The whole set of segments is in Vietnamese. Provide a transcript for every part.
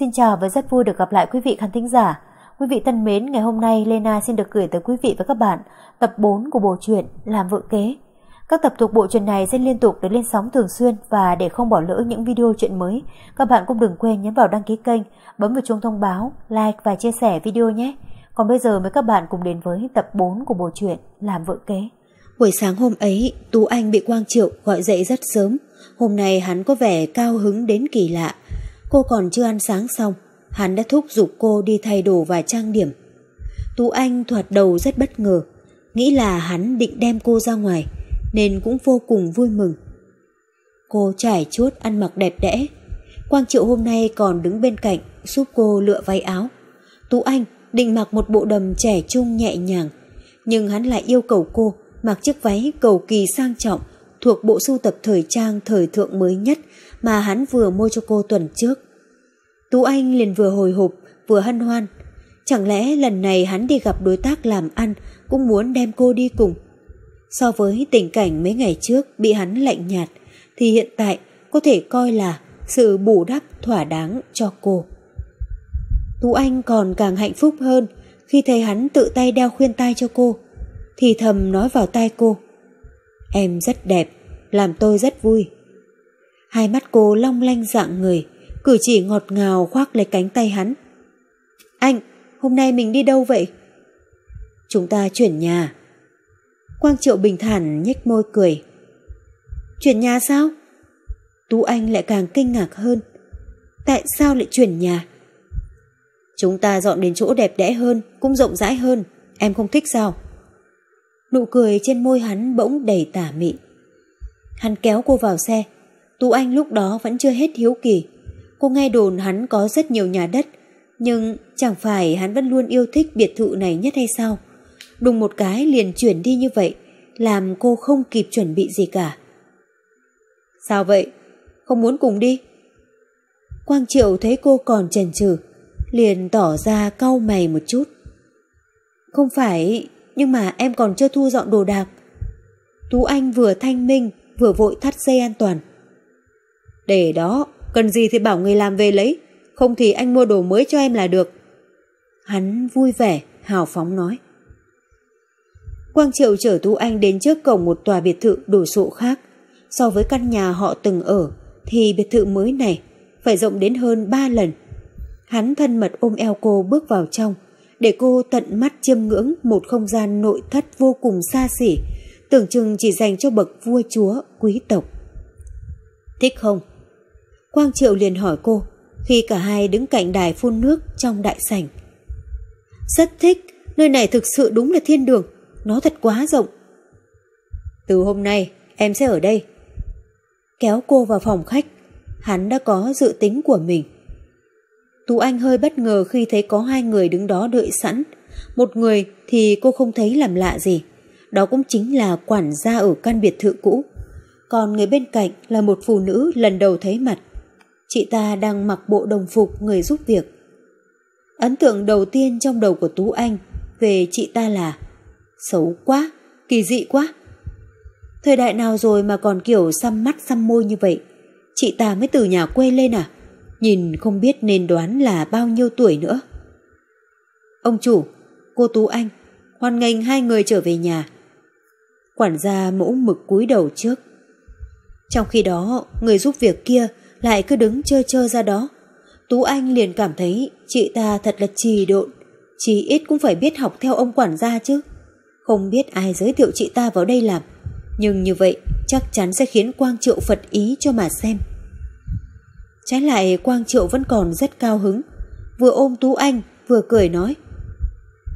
Xin chào và rất vui được gặp lại quý vị khán thính giả. Quý vị thân mến, ngày hôm nay Lena xin được gửi tới quý vị và các bạn tập 4 của bộ truyện Làm vợ kế. Các tập thuộc bộ truyện này sẽ liên tục được lên sóng thường xuyên và để không bỏ lỡ những video truyện mới, các bạn cũng đừng quên nhấn vào đăng ký kênh, bấm vào chuông thông báo, like và chia sẻ video nhé. Còn bây giờ mời các bạn cùng đến với tập 4 của bộ truyện Làm vợ kế. Buổi sáng hôm ấy, Tú Anh bị Quang Triệu gọi dậy rất sớm. Hôm nay hắn có vẻ cao hứng đến kỳ lạ. Cô còn chưa ăn sáng xong, hắn đã thúc giục cô đi thay đồ và trang điểm. Tú Anh thoạt đầu rất bất ngờ, nghĩ là hắn định đem cô ra ngoài, nên cũng vô cùng vui mừng. Cô trải chuốt ăn mặc đẹp đẽ. Quang Triệu hôm nay còn đứng bên cạnh giúp cô lựa váy áo. Tú Anh định mặc một bộ đầm trẻ trung nhẹ nhàng, nhưng hắn lại yêu cầu cô mặc chiếc váy cầu kỳ sang trọng thuộc bộ sưu tập thời trang thời thượng mới nhất mà hắn vừa mua cho cô tuần trước. Tú Anh liền vừa hồi hộp vừa hân hoan. Chẳng lẽ lần này hắn đi gặp đối tác làm ăn cũng muốn đem cô đi cùng? So với tình cảnh mấy ngày trước bị hắn lạnh nhạt thì hiện tại có thể coi là sự bù đắp thỏa đáng cho cô. Tú Anh còn càng hạnh phúc hơn khi thấy hắn tự tay đeo khuyên tai cho cô thì thầm nói vào tai cô. Em rất đẹp, làm tôi rất vui. Hai mắt cô long lanh dạng người, cử chỉ ngọt ngào khoác lấy cánh tay hắn. Anh, hôm nay mình đi đâu vậy? Chúng ta chuyển nhà. Quang Triệu bình thản nhếch môi cười. Chuyển nhà sao? Tú Anh lại càng kinh ngạc hơn. Tại sao lại chuyển nhà? Chúng ta dọn đến chỗ đẹp đẽ hơn, cũng rộng rãi hơn. Em không thích sao? Nụ cười trên môi hắn bỗng đầy tả mị. Hắn kéo cô vào xe. Tú Anh lúc đó vẫn chưa hết hiếu kỳ. Cô nghe đồn hắn có rất nhiều nhà đất, nhưng chẳng phải hắn vẫn luôn yêu thích biệt thự này nhất hay sao? Đùng một cái liền chuyển đi như vậy, làm cô không kịp chuẩn bị gì cả. Sao vậy? Không muốn cùng đi? Quang Triệu thấy cô còn chần chừ, liền tỏ ra cau mày một chút. Không phải nhưng mà em còn chưa thu dọn đồ đạc. Tú Anh vừa thanh minh, vừa vội thắt dây an toàn. Để đó, cần gì thì bảo người làm về lấy, không thì anh mua đồ mới cho em là được. Hắn vui vẻ, hào phóng nói. Quang Triệu chở Tú Anh đến trước cổng một tòa biệt thự đồ sộ khác. So với căn nhà họ từng ở, thì biệt thự mới này phải rộng đến hơn 3 lần. Hắn thân mật ôm eo cô bước vào trong, để cô tận mắt chiêm ngưỡng một không gian nội thất vô cùng xa xỉ, tưởng chừng chỉ dành cho bậc vua chúa, quý tộc. Thích không? Quang Triệu liền hỏi cô, khi cả hai đứng cạnh đài phun nước trong đại sảnh. Rất thích, nơi này thực sự đúng là thiên đường, nó thật quá rộng. Từ hôm nay, em sẽ ở đây. Kéo cô vào phòng khách, hắn đã có dự tính của mình. Tú Anh hơi bất ngờ khi thấy có hai người đứng đó đợi sẵn. Một người thì cô không thấy làm lạ gì. Đó cũng chính là quản gia ở căn biệt thự cũ. Còn người bên cạnh là một phụ nữ lần đầu thấy mặt. Chị ta đang mặc bộ đồng phục người giúp việc. Ấn tượng đầu tiên trong đầu của Tú Anh về chị ta là xấu quá, kỳ dị quá. Thời đại nào rồi mà còn kiểu xăm mắt xăm môi như vậy? Chị ta mới từ nhà quê lên à? nhìn không biết nên đoán là bao nhiêu tuổi nữa. Ông chủ, cô Tú Anh, hoan nghênh hai người trở về nhà. Quản gia mẫu mực cúi đầu trước. Trong khi đó, người giúp việc kia lại cứ đứng chơ chơ ra đó. Tú Anh liền cảm thấy chị ta thật là trì độn, chỉ ít cũng phải biết học theo ông quản gia chứ. Không biết ai giới thiệu chị ta vào đây làm, nhưng như vậy chắc chắn sẽ khiến Quang Triệu Phật ý cho mà xem. Trái lại Quang Triệu vẫn còn rất cao hứng, vừa ôm Tú Anh vừa cười nói.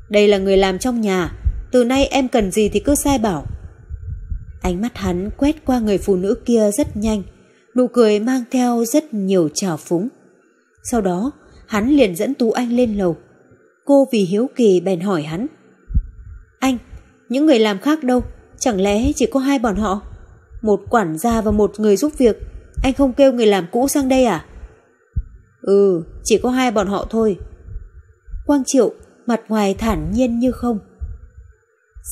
Đây là người làm trong nhà, từ nay em cần gì thì cứ sai bảo. Ánh mắt hắn quét qua người phụ nữ kia rất nhanh, nụ cười mang theo rất nhiều trào phúng. Sau đó, hắn liền dẫn Tú Anh lên lầu. Cô vì hiếu kỳ bèn hỏi hắn. Anh, những người làm khác đâu? Chẳng lẽ chỉ có hai bọn họ? Một quản gia và một người giúp việc anh không kêu người làm cũ sang đây à? Ừ, chỉ có hai bọn họ thôi. Quang Triệu mặt ngoài thản nhiên như không.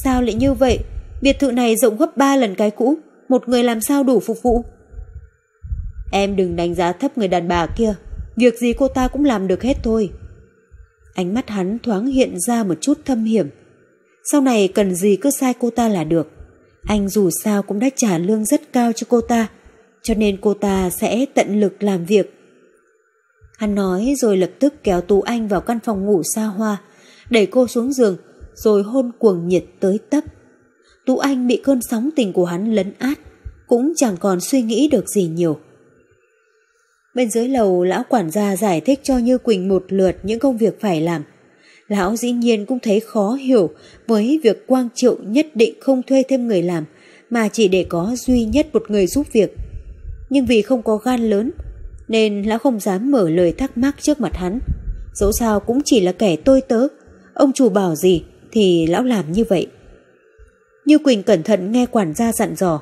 Sao lại như vậy? Biệt thự này rộng gấp ba lần cái cũ, một người làm sao đủ phục vụ? Em đừng đánh giá thấp người đàn bà kia, Việc gì cô ta cũng làm được hết thôi. Ánh mắt hắn thoáng hiện ra một chút thâm hiểm. Sau này cần gì cứ sai cô ta là được. Anh dù sao cũng đã trả lương rất cao cho cô ta, cho nên cô ta sẽ tận lực làm việc. Hắn nói rồi lập tức kéo Tú Anh vào căn phòng ngủ xa hoa, đẩy cô xuống giường, rồi hôn cuồng nhiệt tới tấp. Tú Anh bị cơn sóng tình của hắn lấn át, cũng chẳng còn suy nghĩ được gì nhiều. Bên dưới lầu, lão quản gia giải thích cho Như Quỳnh một lượt những công việc phải làm. Lão dĩ nhiên cũng thấy khó hiểu với việc Quang Triệu nhất định không thuê thêm người làm, mà chỉ để có duy nhất một người giúp việc. Nhưng vì không có gan lớn, nên lão không dám mở lời thắc mắc trước mặt hắn. Dẫu sao cũng chỉ là kẻ tôi tớ, ông chủ bảo gì thì lão làm như vậy. Như Quỳnh cẩn thận nghe quản gia dặn dò,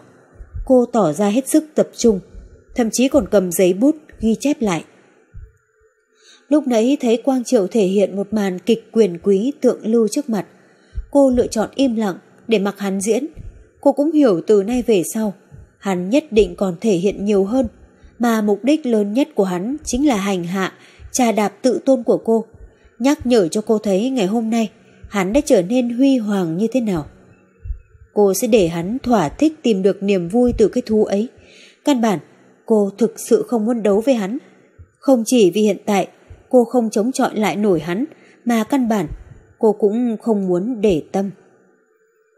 cô tỏ ra hết sức tập trung, thậm chí còn cầm giấy bút ghi chép lại. Lúc nãy thấy Quang Triệu thể hiện một màn kịch quyền quý tượng lưu trước mặt, cô lựa chọn im lặng để mặc hắn diễn. Cô cũng hiểu từ nay về sau, hắn nhất định còn thể hiện nhiều hơn, mà mục đích lớn nhất của hắn chính là hành hạ, trà đạp tự tôn của cô, nhắc nhở cho cô thấy ngày hôm nay hắn đã trở nên huy hoàng như thế nào. Cô sẽ để hắn thỏa thích tìm được niềm vui từ cái thú ấy. Căn bản, cô thực sự không muốn đấu với hắn. Không chỉ vì hiện tại cô không chống chọi lại nổi hắn, mà căn bản cô cũng không muốn để tâm.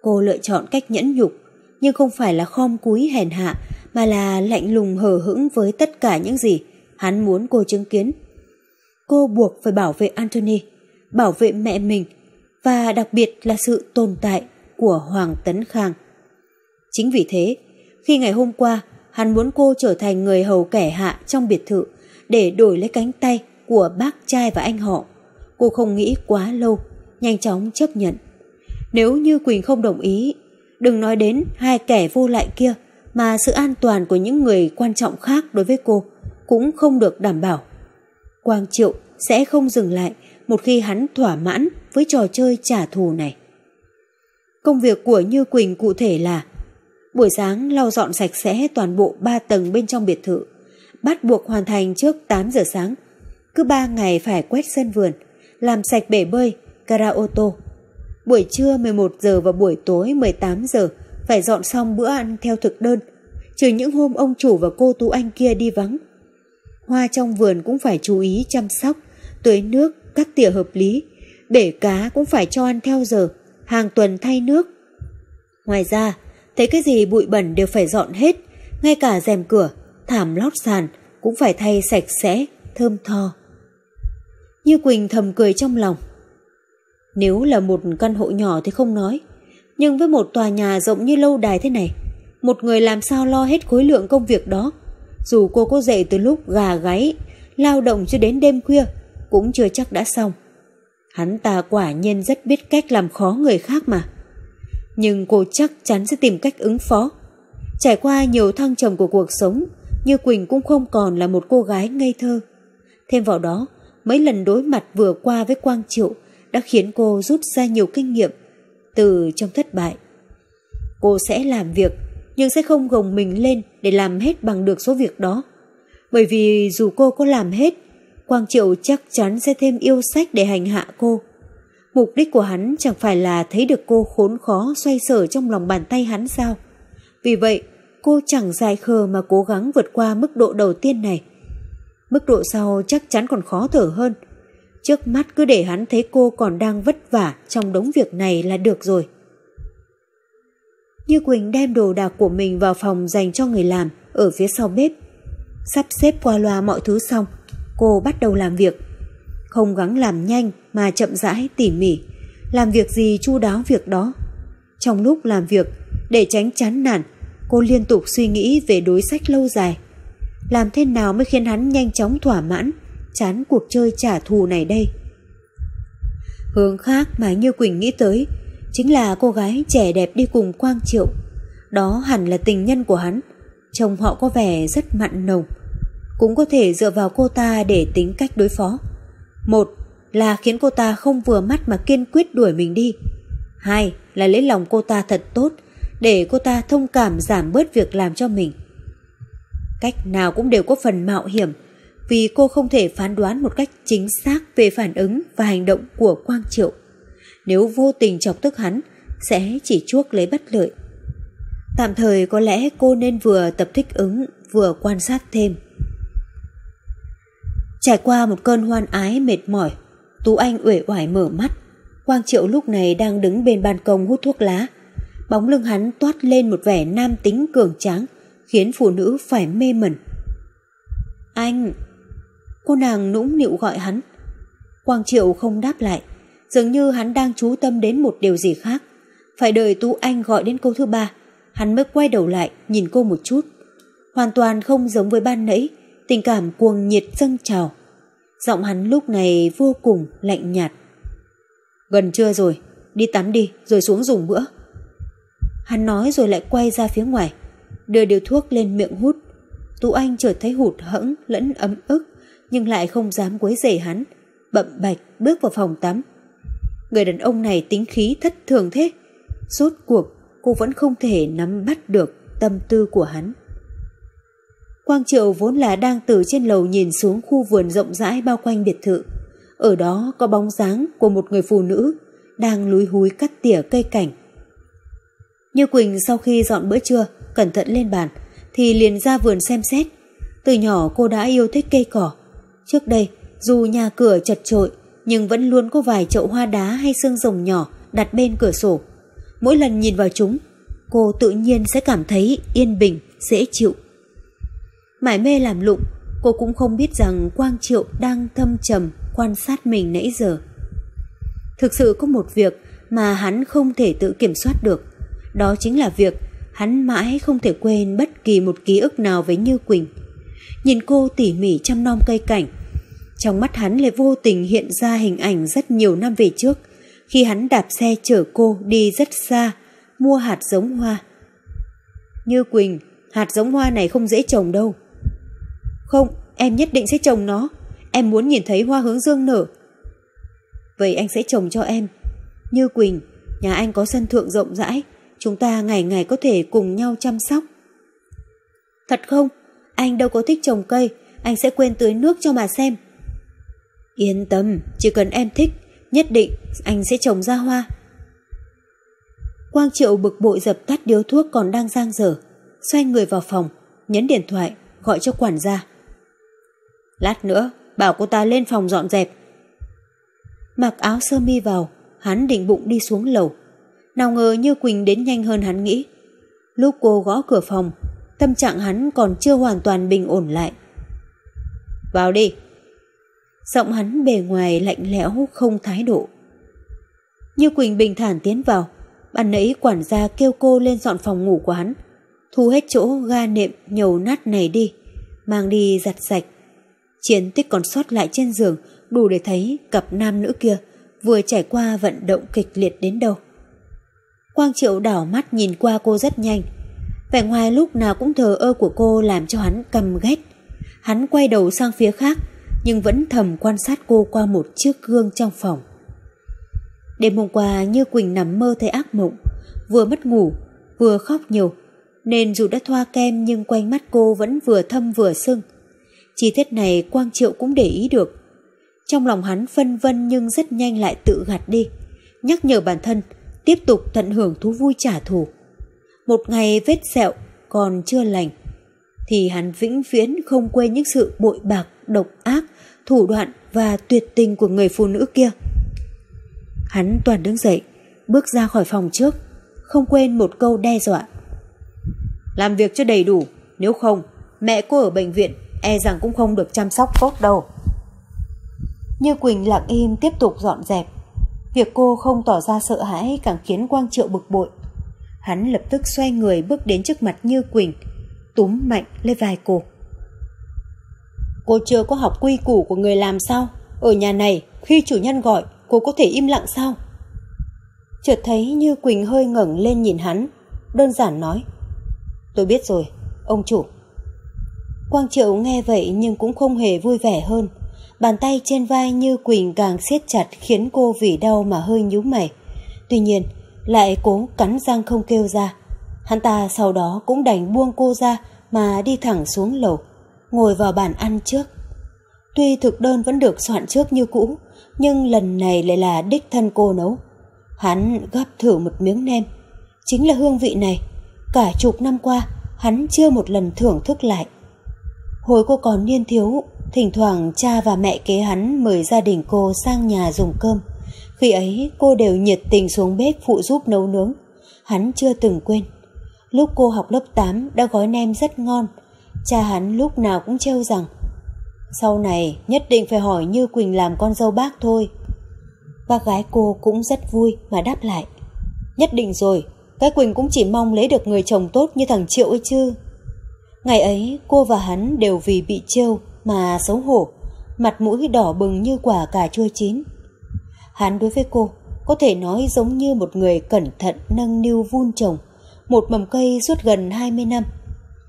Cô lựa chọn cách nhẫn nhục, nhưng không phải là khom cúi hèn hạ, mà là lạnh lùng hờ hững với tất cả những gì hắn muốn cô chứng kiến. Cô buộc phải bảo vệ Anthony, bảo vệ mẹ mình, và đặc biệt là sự tồn tại của Hoàng Tấn Khang. Chính vì thế, khi ngày hôm qua hắn muốn cô trở thành người hầu kẻ hạ trong biệt thự để đổi lấy cánh tay của bác trai và anh họ, cô không nghĩ quá lâu, nhanh chóng chấp nhận. Nếu như Quỳnh không đồng ý, đừng nói đến hai kẻ vô lại kia, mà sự an toàn của những người quan trọng khác đối với cô cũng không được đảm bảo. Quang Triệu sẽ không dừng lại một khi hắn thỏa mãn với trò chơi trả thù này. Công việc của Như Quỳnh cụ thể là buổi sáng lau dọn sạch sẽ toàn bộ 3 tầng bên trong biệt thự, bắt buộc hoàn thành trước 8 giờ sáng. Cứ 3 ngày phải quét sân vườn, làm sạch bể bơi, gara ô tô. Buổi trưa 11 giờ và buổi tối 18 giờ phải dọn xong bữa ăn theo thực đơn, trừ những hôm ông chủ và cô Tú Anh kia đi vắng. Hoa trong vườn cũng phải chú ý chăm sóc, tưới nước, cắt tỉa hợp lý, bể cá cũng phải cho ăn theo giờ, hàng tuần thay nước. Ngoài ra, thấy cái gì bụi bẩn đều phải dọn hết, ngay cả rèm cửa, thảm lót sàn cũng phải thay sạch sẽ, thơm tho. Như Quỳnh thầm cười trong lòng. Nếu là một căn hộ nhỏ thì không nói, nhưng với một tòa nhà rộng như lâu đài thế này, một người làm sao lo hết khối lượng công việc đó. Dù cô có dậy từ lúc gà gáy, lao động cho đến đêm khuya, cũng chưa chắc đã xong. Hắn ta quả nhiên rất biết cách làm khó người khác mà. Nhưng cô chắc chắn sẽ tìm cách ứng phó. Trải qua nhiều thăng trầm của cuộc sống, Như Quỳnh cũng không còn là một cô gái ngây thơ. Thêm vào đó, mấy lần đối mặt vừa qua với Quang Triệu đã khiến cô rút ra nhiều kinh nghiệm từ trong thất bại. Cô sẽ làm việc nhưng sẽ không gồng mình lên để làm hết bằng được số việc đó. Bởi vì dù cô có làm hết, Quang Triệu chắc chắn sẽ thêm yêu sách để hành hạ cô. Mục đích của hắn chẳng phải là thấy được cô khốn khó xoay sở trong lòng bàn tay hắn sao. Vì vậy, cô chẳng dài khờ mà cố gắng vượt qua mức độ đầu tiên này. Mức độ sau chắc chắn còn khó thở hơn. Trước mắt cứ để hắn thấy cô còn đang vất vả trong đống việc này là được rồi. Như Quỳnh đem đồ đạc của mình vào phòng dành cho người làm ở phía sau bếp. Sắp xếp qua loa mọi thứ xong, cô bắt đầu làm việc. Không gắng làm nhanh mà chậm rãi tỉ mỉ, làm việc gì chu đáo việc đó. Trong lúc làm việc, để tránh chán nản, cô liên tục suy nghĩ về đối sách lâu dài. Làm thế nào mới khiến hắn nhanh chóng thỏa mãn, chán cuộc chơi trả thù này đây? Hướng khác mà Như Quỳnh nghĩ tới chính là cô gái trẻ đẹp đi cùng Quang Triệu. Đó hẳn là tình nhân của hắn. Chồng họ có vẻ rất mặn nồng. Cũng có thể dựa vào cô ta để tính cách đối phó. Một là khiến cô ta không vừa mắt mà kiên quyết đuổi mình đi. Hai là lấy lòng cô ta thật tốt để cô ta thông cảm giảm bớt việc làm cho mình. Cách nào cũng đều có phần mạo hiểm vì cô không thể phán đoán một cách chính xác về phản ứng và hành động của Quang Triệu. Nếu vô tình chọc tức hắn, sẽ chỉ chuốc lấy bất lợi. Tạm thời có lẽ cô nên vừa tập thích ứng, vừa quan sát thêm. Trải qua một cơn hoan ái mệt mỏi, Tú Anh uể oải mở mắt. Quang Triệu lúc này đang đứng bên ban công hút thuốc lá. Bóng lưng hắn toát lên một vẻ nam tính cường tráng, khiến phụ nữ phải mê mẩn. Anh! Cô nàng nũng nịu gọi hắn. Quang Triệu không đáp lại, dường như hắn đang chú tâm đến một điều gì khác. Phải đợi Tú Anh gọi đến câu thứ ba, hắn mới quay đầu lại nhìn cô một chút. Hoàn toàn không giống với ban nãy, tình cảm cuồng nhiệt dâng trào. Giọng hắn lúc này vô cùng lạnh nhạt. Gần trưa rồi, đi tắm đi rồi xuống dùng bữa. Hắn nói rồi lại quay ra phía ngoài, đưa điều thuốc lên miệng hút. Tú Anh chợt thấy hụt hẫng lẫn ấm ức, nhưng lại không dám quấy rầy hắn, bậm bạch bước vào phòng tắm. Người đàn ông này tính khí thất thường thế. Rốt cuộc, cô vẫn không thể nắm bắt được tâm tư của hắn. Quang Triệu vốn là đang từ trên lầu nhìn xuống khu vườn rộng rãi bao quanh biệt thự. Ở đó có bóng dáng của một người phụ nữ đang lúi húi cắt tỉa cây cảnh. Như Quỳnh sau khi dọn bữa trưa, cẩn thận lên bàn, thì liền ra vườn xem xét. Từ nhỏ cô đã yêu thích cây cỏ. Trước đây, dù nhà cửa chật trội, nhưng vẫn luôn có vài chậu hoa đá hay xương rồng nhỏ đặt bên cửa sổ. Mỗi lần nhìn vào chúng, cô tự nhiên sẽ cảm thấy yên bình, dễ chịu. Mải mê làm lụng, cô cũng không biết rằng Quang Triệu đang thâm trầm quan sát mình nãy giờ. Thực sự có một việc mà hắn không thể tự kiểm soát được. Đó chính là việc hắn mãi không thể quên bất kỳ một ký ức nào với Như Quỳnh. Nhìn cô tỉ mỉ chăm nom cây cảnh, trong mắt hắn lại vô tình hiện ra hình ảnh rất nhiều năm về trước, khi hắn đạp xe chở cô đi rất xa, mua hạt giống hoa. Như Quỳnh, hạt giống hoa này không dễ trồng đâu. Không, em nhất định sẽ trồng nó. Em muốn nhìn thấy hoa hướng dương nở. Vậy anh sẽ trồng cho em. Như Quỳnh, nhà anh có sân thượng rộng rãi, chúng ta ngày ngày có thể cùng nhau chăm sóc. Thật không? Anh đâu có thích trồng cây, anh sẽ quên tưới nước cho mà xem. Yên tâm, chỉ cần em thích, nhất định anh sẽ trồng ra hoa. Quang Triệu bực bội dập tắt điếu thuốc còn đang giang dở, xoay người vào phòng, nhấn điện thoại, gọi cho quản gia. Lát nữa, bảo cô ta lên phòng dọn dẹp. Mặc áo sơ mi vào, hắn định bụng đi xuống lầu. Nào ngờ như Quỳnh đến nhanh hơn hắn nghĩ. Lúc cô gõ cửa phòng, tâm trạng hắn còn chưa hoàn toàn bình ổn lại. Vào đi. Giọng hắn bề ngoài lạnh lẽo không thái độ. Như Quỳnh bình thản tiến vào, ban nãy quản gia kêu cô lên dọn phòng ngủ của hắn, thu hết chỗ ga nệm nhầu nát này đi, mang đi giặt sạch. Chiến tích còn sót lại trên giường đủ để thấy cặp nam nữ kia vừa trải qua vận động kịch liệt đến đâu. Quang Triệu đảo mắt nhìn qua cô rất nhanh. Vẻ ngoài lúc nào cũng thờ ơ của cô làm cho hắn căm ghét. Hắn quay đầu sang phía khác nhưng vẫn thầm quan sát cô qua một chiếc gương trong phòng. Đêm hôm qua như Quỳnh nằm mơ thấy ác mộng, vừa mất ngủ, vừa khóc nhiều, nên dù đã thoa kem nhưng quanh mắt cô vẫn vừa thâm vừa sưng. Chi tiết này Quang Triệu cũng để ý được. Trong lòng hắn phân vân nhưng rất nhanh lại tự gạt đi, nhắc nhở bản thân tiếp tục tận hưởng thú vui trả thù. Một ngày vết sẹo còn chưa lành, thì hắn vĩnh viễn không quên những sự bội bạc, độc ác, thủ đoạn và tuyệt tình của người phụ nữ kia. Hắn toàn đứng dậy, bước ra khỏi phòng trước, không quên một câu đe dọa. Làm việc cho đầy đủ, nếu không, mẹ cô ở bệnh viện e rằng cũng không được chăm sóc tốt đâu. Như Quỳnh lặng im tiếp tục dọn dẹp. Việc cô không tỏ ra sợ hãi càng khiến Quang Triệu bực bội. Hắn lập tức xoay người bước đến trước mặt Như Quỳnh, túm mạnh lên vai cô. Cô chưa có học quy củ của người làm sao? Ở nhà này, khi chủ nhân gọi, cô có thể im lặng sao? Chợt thấy Như Quỳnh hơi ngẩng lên nhìn hắn, đơn giản nói. Tôi biết rồi, ông chủ. Quang Triệu nghe vậy nhưng cũng không hề vui vẻ hơn. Bàn tay trên vai Như Quỳnh càng siết chặt khiến cô vì đau mà hơi nhíu mày. Tuy nhiên, lại cố cắn răng không kêu ra. Hắn ta sau đó cũng đành buông cô ra mà đi thẳng xuống lầu, ngồi vào bàn ăn trước. Tuy thực đơn vẫn được soạn trước như cũ, nhưng lần này lại là đích thân cô nấu. Hắn gắp thử một miếng nem. Chính là hương vị này. Cả chục năm qua, hắn chưa một lần thưởng thức lại. Hồi cô còn niên thiếu, thỉnh thoảng cha và mẹ kế hắn mời gia đình cô sang nhà dùng cơm. Khi ấy cô đều nhiệt tình xuống bếp phụ giúp nấu nướng. Hắn chưa từng quên. Lúc cô học lớp 8 đã gói nem rất ngon. Cha hắn lúc nào cũng trêu rằng sau này nhất định phải hỏi Như Quỳnh làm con dâu bác thôi. Bác gái cô cũng rất vui mà đáp lại. Nhất định rồi, cái Quỳnh cũng chỉ mong lấy được người chồng tốt như thằng Triệu ấy chứ. Ngày ấy cô và hắn đều vì bị trêu mà xấu hổ, mặt mũi đỏ bừng như quả cà chua chín. Hắn đối với cô có thể nói giống như một người cẩn thận nâng niu vun trồng một mầm cây suốt gần 20 năm.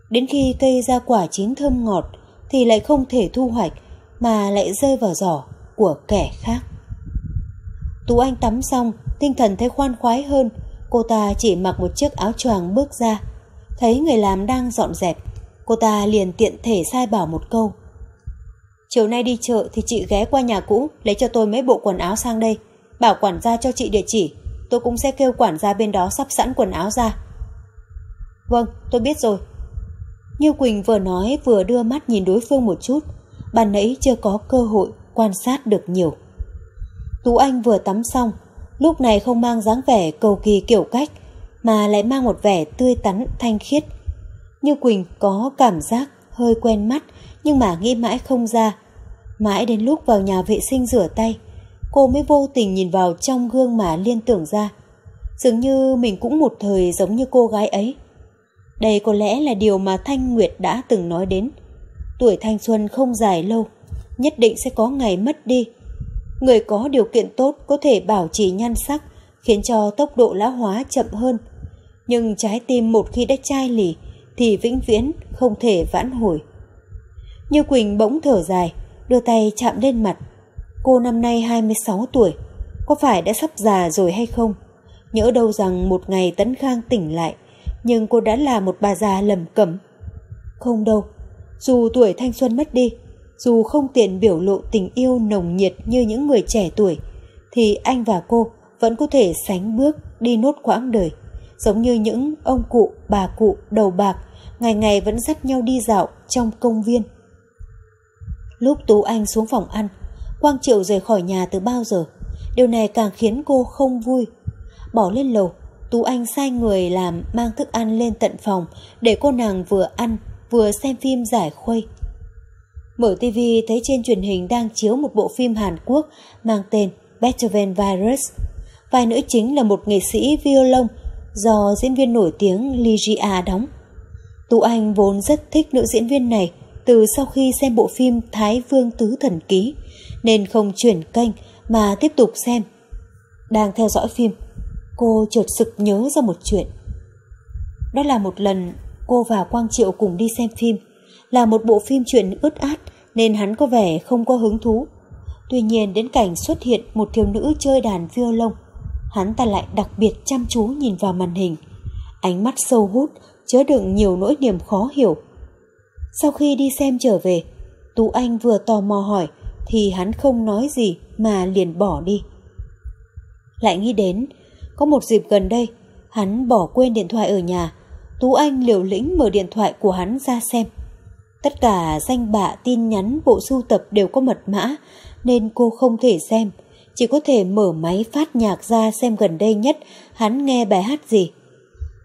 Đến khi cây ra quả chín thơm ngọt thì lại không thể thu hoạch mà lại rơi vào giỏ của kẻ khác. Tú Anh tắm xong, tinh thần thấy khoan khoái hơn, cô ta chỉ mặc một chiếc áo choàng bước ra. Thấy người làm đang dọn dẹp, cô ta liền tiện thể sai bảo một câu. Chiều nay đi chợ thì chị ghé qua nhà cũ lấy cho tôi mấy bộ quần áo sang đây. Bảo quản gia cho chị địa chỉ, tôi cũng sẽ kêu quản gia bên đó sắp sẵn quần áo ra. Vâng, tôi biết rồi, như Quỳnh vừa nói vừa đưa mắt nhìn đối phương một chút, bà nãy chưa có cơ hội quan sát được nhiều. Tú Anh vừa tắm xong, lúc này không mang dáng vẻ cầu kỳ kiểu cách, mà lại mang một vẻ tươi tắn thanh khiết. Như Quỳnh có cảm giác hơi quen mắt, nhưng mà nghĩ mãi không ra. Mãi đến lúc vào nhà vệ sinh rửa tay, cô mới vô tình nhìn vào trong gương mà liên tưởng ra. Dường như mình cũng một thời giống như cô gái ấy. Đây có lẽ là điều mà Thanh Nguyệt đã từng nói đến. Tuổi thanh xuân không dài lâu, nhất định sẽ có ngày mất đi. Người có điều kiện tốt có thể bảo trì nhan sắc, khiến cho tốc độ lão hóa chậm hơn. Nhưng trái tim một khi đã chai lì thì vĩnh viễn không thể vãn hồi. Như Quỳnh bỗng thở dài, đưa tay chạm lên mặt. Cô năm nay 26 tuổi, có phải đã sắp già rồi hay không? Nhớ đâu rằng một ngày Tấn Khang tỉnh lại, nhưng cô đã là một bà già lầm cẩm. Không đâu, dù tuổi thanh xuân mất đi, dù không tiện biểu lộ tình yêu nồng nhiệt như những người trẻ tuổi, thì anh và cô vẫn có thể sánh bước đi nốt quãng đời, giống như những ông cụ, bà cụ đầu bạc, ngày ngày vẫn dắt nhau đi dạo trong công viên. Lúc Tú Anh xuống phòng ăn, Quang Triệu rời khỏi nhà từ bao giờ, điều này càng khiến cô không vui. Bỏ lên lầu, Tú Anh sai người làm mang thức ăn lên tận phòng để cô nàng vừa ăn vừa xem phim giải khuây. Mở tivi thấy trên truyền hình đang chiếu một bộ phim Hàn Quốc mang tên Beethoven Virus. Vai nữ chính là một nghệ sĩ violon do diễn viên nổi tiếng Lee Ji-a đóng. Tú Anh vốn rất thích nữ diễn viên này từ sau khi xem bộ phim Thái Vương Tứ Thần Ký nên không chuyển kênh mà tiếp tục xem. Đang theo dõi phim, cô chợt sực nhớ ra một chuyện. Đó là một lần cô và Quang Triệu cùng đi xem phim, là một bộ phim chuyện ướt át nên hắn có vẻ không có hứng thú. Tuy nhiên đến cảnh xuất hiện một thiếu nữ chơi đàn violon, hắn ta lại đặc biệt chăm chú nhìn vào màn hình. Ánh mắt sâu hút, chứa đựng nhiều nỗi niềm khó hiểu. Sau khi đi xem trở về, Tú Anh vừa tò mò hỏi thì hắn không nói gì mà liền bỏ đi. Lại nghĩ đến có một dịp gần đây, hắn bỏ quên điện thoại ở nhà. Tú Anh liều lĩnh mở điện thoại của hắn ra xem. Tất cả danh bạ tin nhắn bộ sưu tập đều có mật mã, nên cô không thể xem. Chỉ có thể mở máy phát nhạc ra xem gần đây nhất hắn nghe bài hát gì.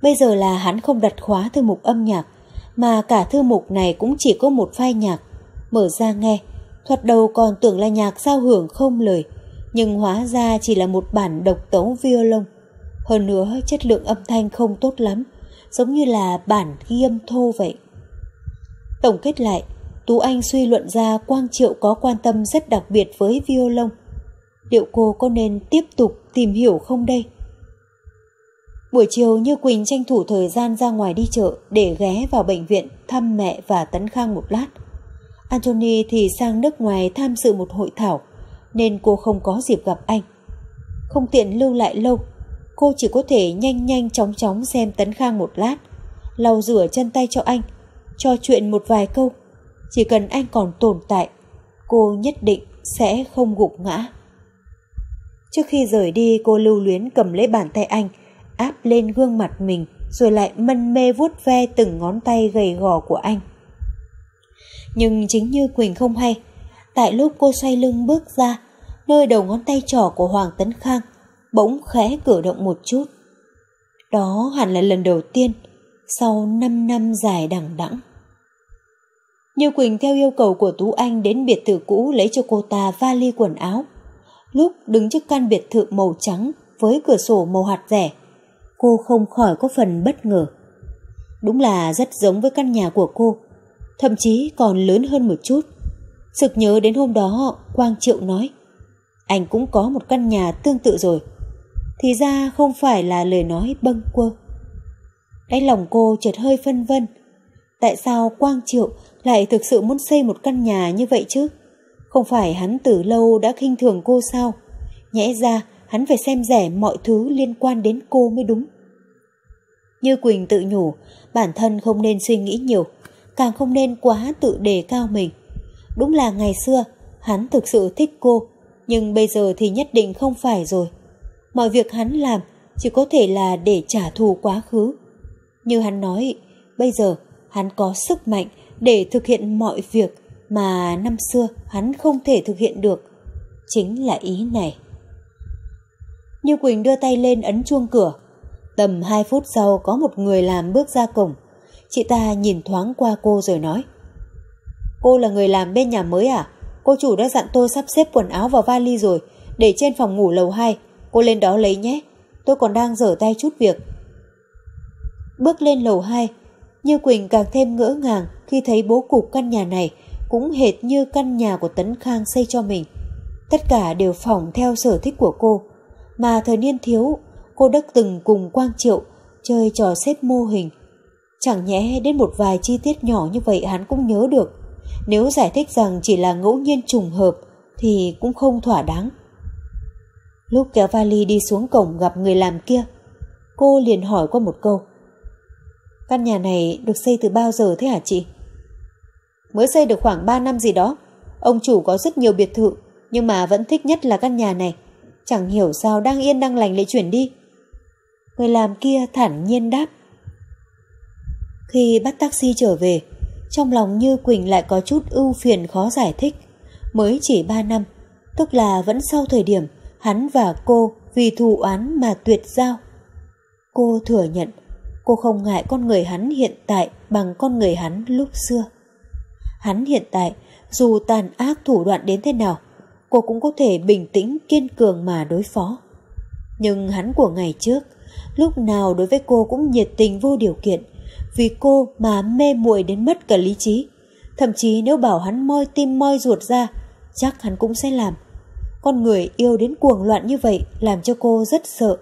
Bây giờ là hắn không đặt khóa thư mục âm nhạc, mà cả thư mục này cũng chỉ có một file nhạc. Mở ra nghe, thoạt đầu còn tưởng là nhạc giao hưởng không lời, nhưng hóa ra chỉ là một bản độc tấu violon. Hơn nữa chất lượng âm thanh không tốt lắm, giống như là bản ghi âm thô vậy. Tổng kết lại, Tú Anh suy luận ra Quang Triệu có quan tâm rất đặc biệt với violon. Liệu cô có nên tiếp tục tìm hiểu không đây? Buổi chiều Như Quỳnh tranh thủ thời gian ra ngoài đi chợ để ghé vào bệnh viện thăm mẹ và Tấn Khang một lát. Anthony thì sang nước ngoài tham dự một hội thảo nên cô không có dịp gặp anh. Không tiện lưu lại lâu cô chỉ có thể nhanh nhanh chóng chóng xem Tấn Khang một lát, lau rửa chân tay cho anh, trò chuyện một vài câu. Chỉ cần anh còn tồn tại, cô nhất định sẽ không gục ngã. Trước khi rời đi cô lưu luyến cầm lấy bàn tay anh, áp lên gương mặt mình rồi lại mân mê vuốt ve từng ngón tay gầy gò của anh. Nhưng chính như Quỳnh không hay, tại lúc cô xoay lưng bước ra, nơi đầu ngón tay trỏ của Hoàng Tấn Khang bỗng khẽ cử động một chút. Đó hẳn là lần đầu tiên sau 5 năm dài đằng đẵng. Như Quỳnh theo yêu cầu của Tú Anh đến biệt thự cũ lấy cho cô ta vali quần áo. Lúc đứng trước căn biệt thự màu trắng với cửa sổ màu hạt rẻ, cô không khỏi có phần bất ngờ. Đúng là rất giống với căn nhà của cô, thậm chí còn lớn hơn một chút. Sực nhớ đến hôm đó, Quang Triệu nói, anh cũng có một căn nhà tương tự rồi. Thì ra không phải là lời nói bâng quơ. Cái lòng cô chợt hơi phân vân. Tại sao Quang Triệu lại thực sự muốn xây một căn nhà như vậy chứ? Không phải hắn từ lâu đã khinh thường cô sao? Nhẽ ra hắn phải xem rẻ mọi thứ liên quan đến cô mới đúng. Như Quỳnh tự nhủ, bản thân không nên suy nghĩ nhiều, càng không nên quá tự đề cao mình. Đúng là ngày xưa, hắn thực sự thích cô, nhưng bây giờ thì nhất định không phải rồi. Mọi việc hắn làm chỉ có thể là để trả thù quá khứ. Như hắn nói, bây giờ hắn có sức mạnh để thực hiện mọi việc mà năm xưa hắn không thể thực hiện được. Chính là ý này. Như Quỳnh đưa tay lên ấn chuông cửa. Tầm 2 phút sau có một người làm bước ra cổng. Chị ta nhìn thoáng qua cô rồi nói. Cô là người làm bên nhà mới à? Cô chủ đã dặn tôi sắp xếp quần áo vào vali rồi, để trên phòng ngủ lầu 2. Cô lên đó lấy nhé. Tôi còn đang dở tay chút việc. Bước lên lầu 2, Như Quỳnh càng thêm ngỡ ngàng khi thấy bố cục căn nhà này cũng hệt như căn nhà của Tấn Khang xây cho mình. Tất cả đều phỏng theo sở thích của cô. Mà thời niên thiếu, cô đã từng cùng Quang Triệu chơi trò xếp mô hình. Chẳng nhẽ đến một vài chi tiết nhỏ như vậy hắn cũng nhớ được. Nếu giải thích rằng chỉ là ngẫu nhiên trùng hợp thì cũng không thỏa đáng. Lúc kéo vali đi xuống cổng gặp người làm kia, cô liền hỏi qua một câu. Căn nhà này được xây từ bao giờ thế hả chị? Mới xây được khoảng 3 năm gì đó. Ông chủ có rất nhiều biệt thự, nhưng mà vẫn thích nhất là căn nhà này. Chẳng hiểu sao đang yên đang lành lại chuyển đi. Người làm kia thản nhiên đáp. Khi bắt taxi trở về, trong lòng Như Quỳnh lại có chút ưu phiền khó giải thích. Mới chỉ 3 năm, tức là vẫn sau thời điểm hắn và cô vì thù oán mà tuyệt giao. Cô thừa nhận, cô không ngại con người hắn hiện tại bằng con người hắn lúc xưa. Hắn hiện tại, dù tàn ác thủ đoạn đến thế nào, cô cũng có thể bình tĩnh kiên cường mà đối phó. Nhưng hắn của ngày trước, lúc nào đối với cô cũng nhiệt tình vô điều kiện, vì cô mà mê muội đến mất cả lý trí. Thậm chí nếu bảo hắn moi tim moi ruột ra, chắc hắn cũng sẽ làm. Con người yêu đến cuồng loạn như vậy làm cho cô rất sợ.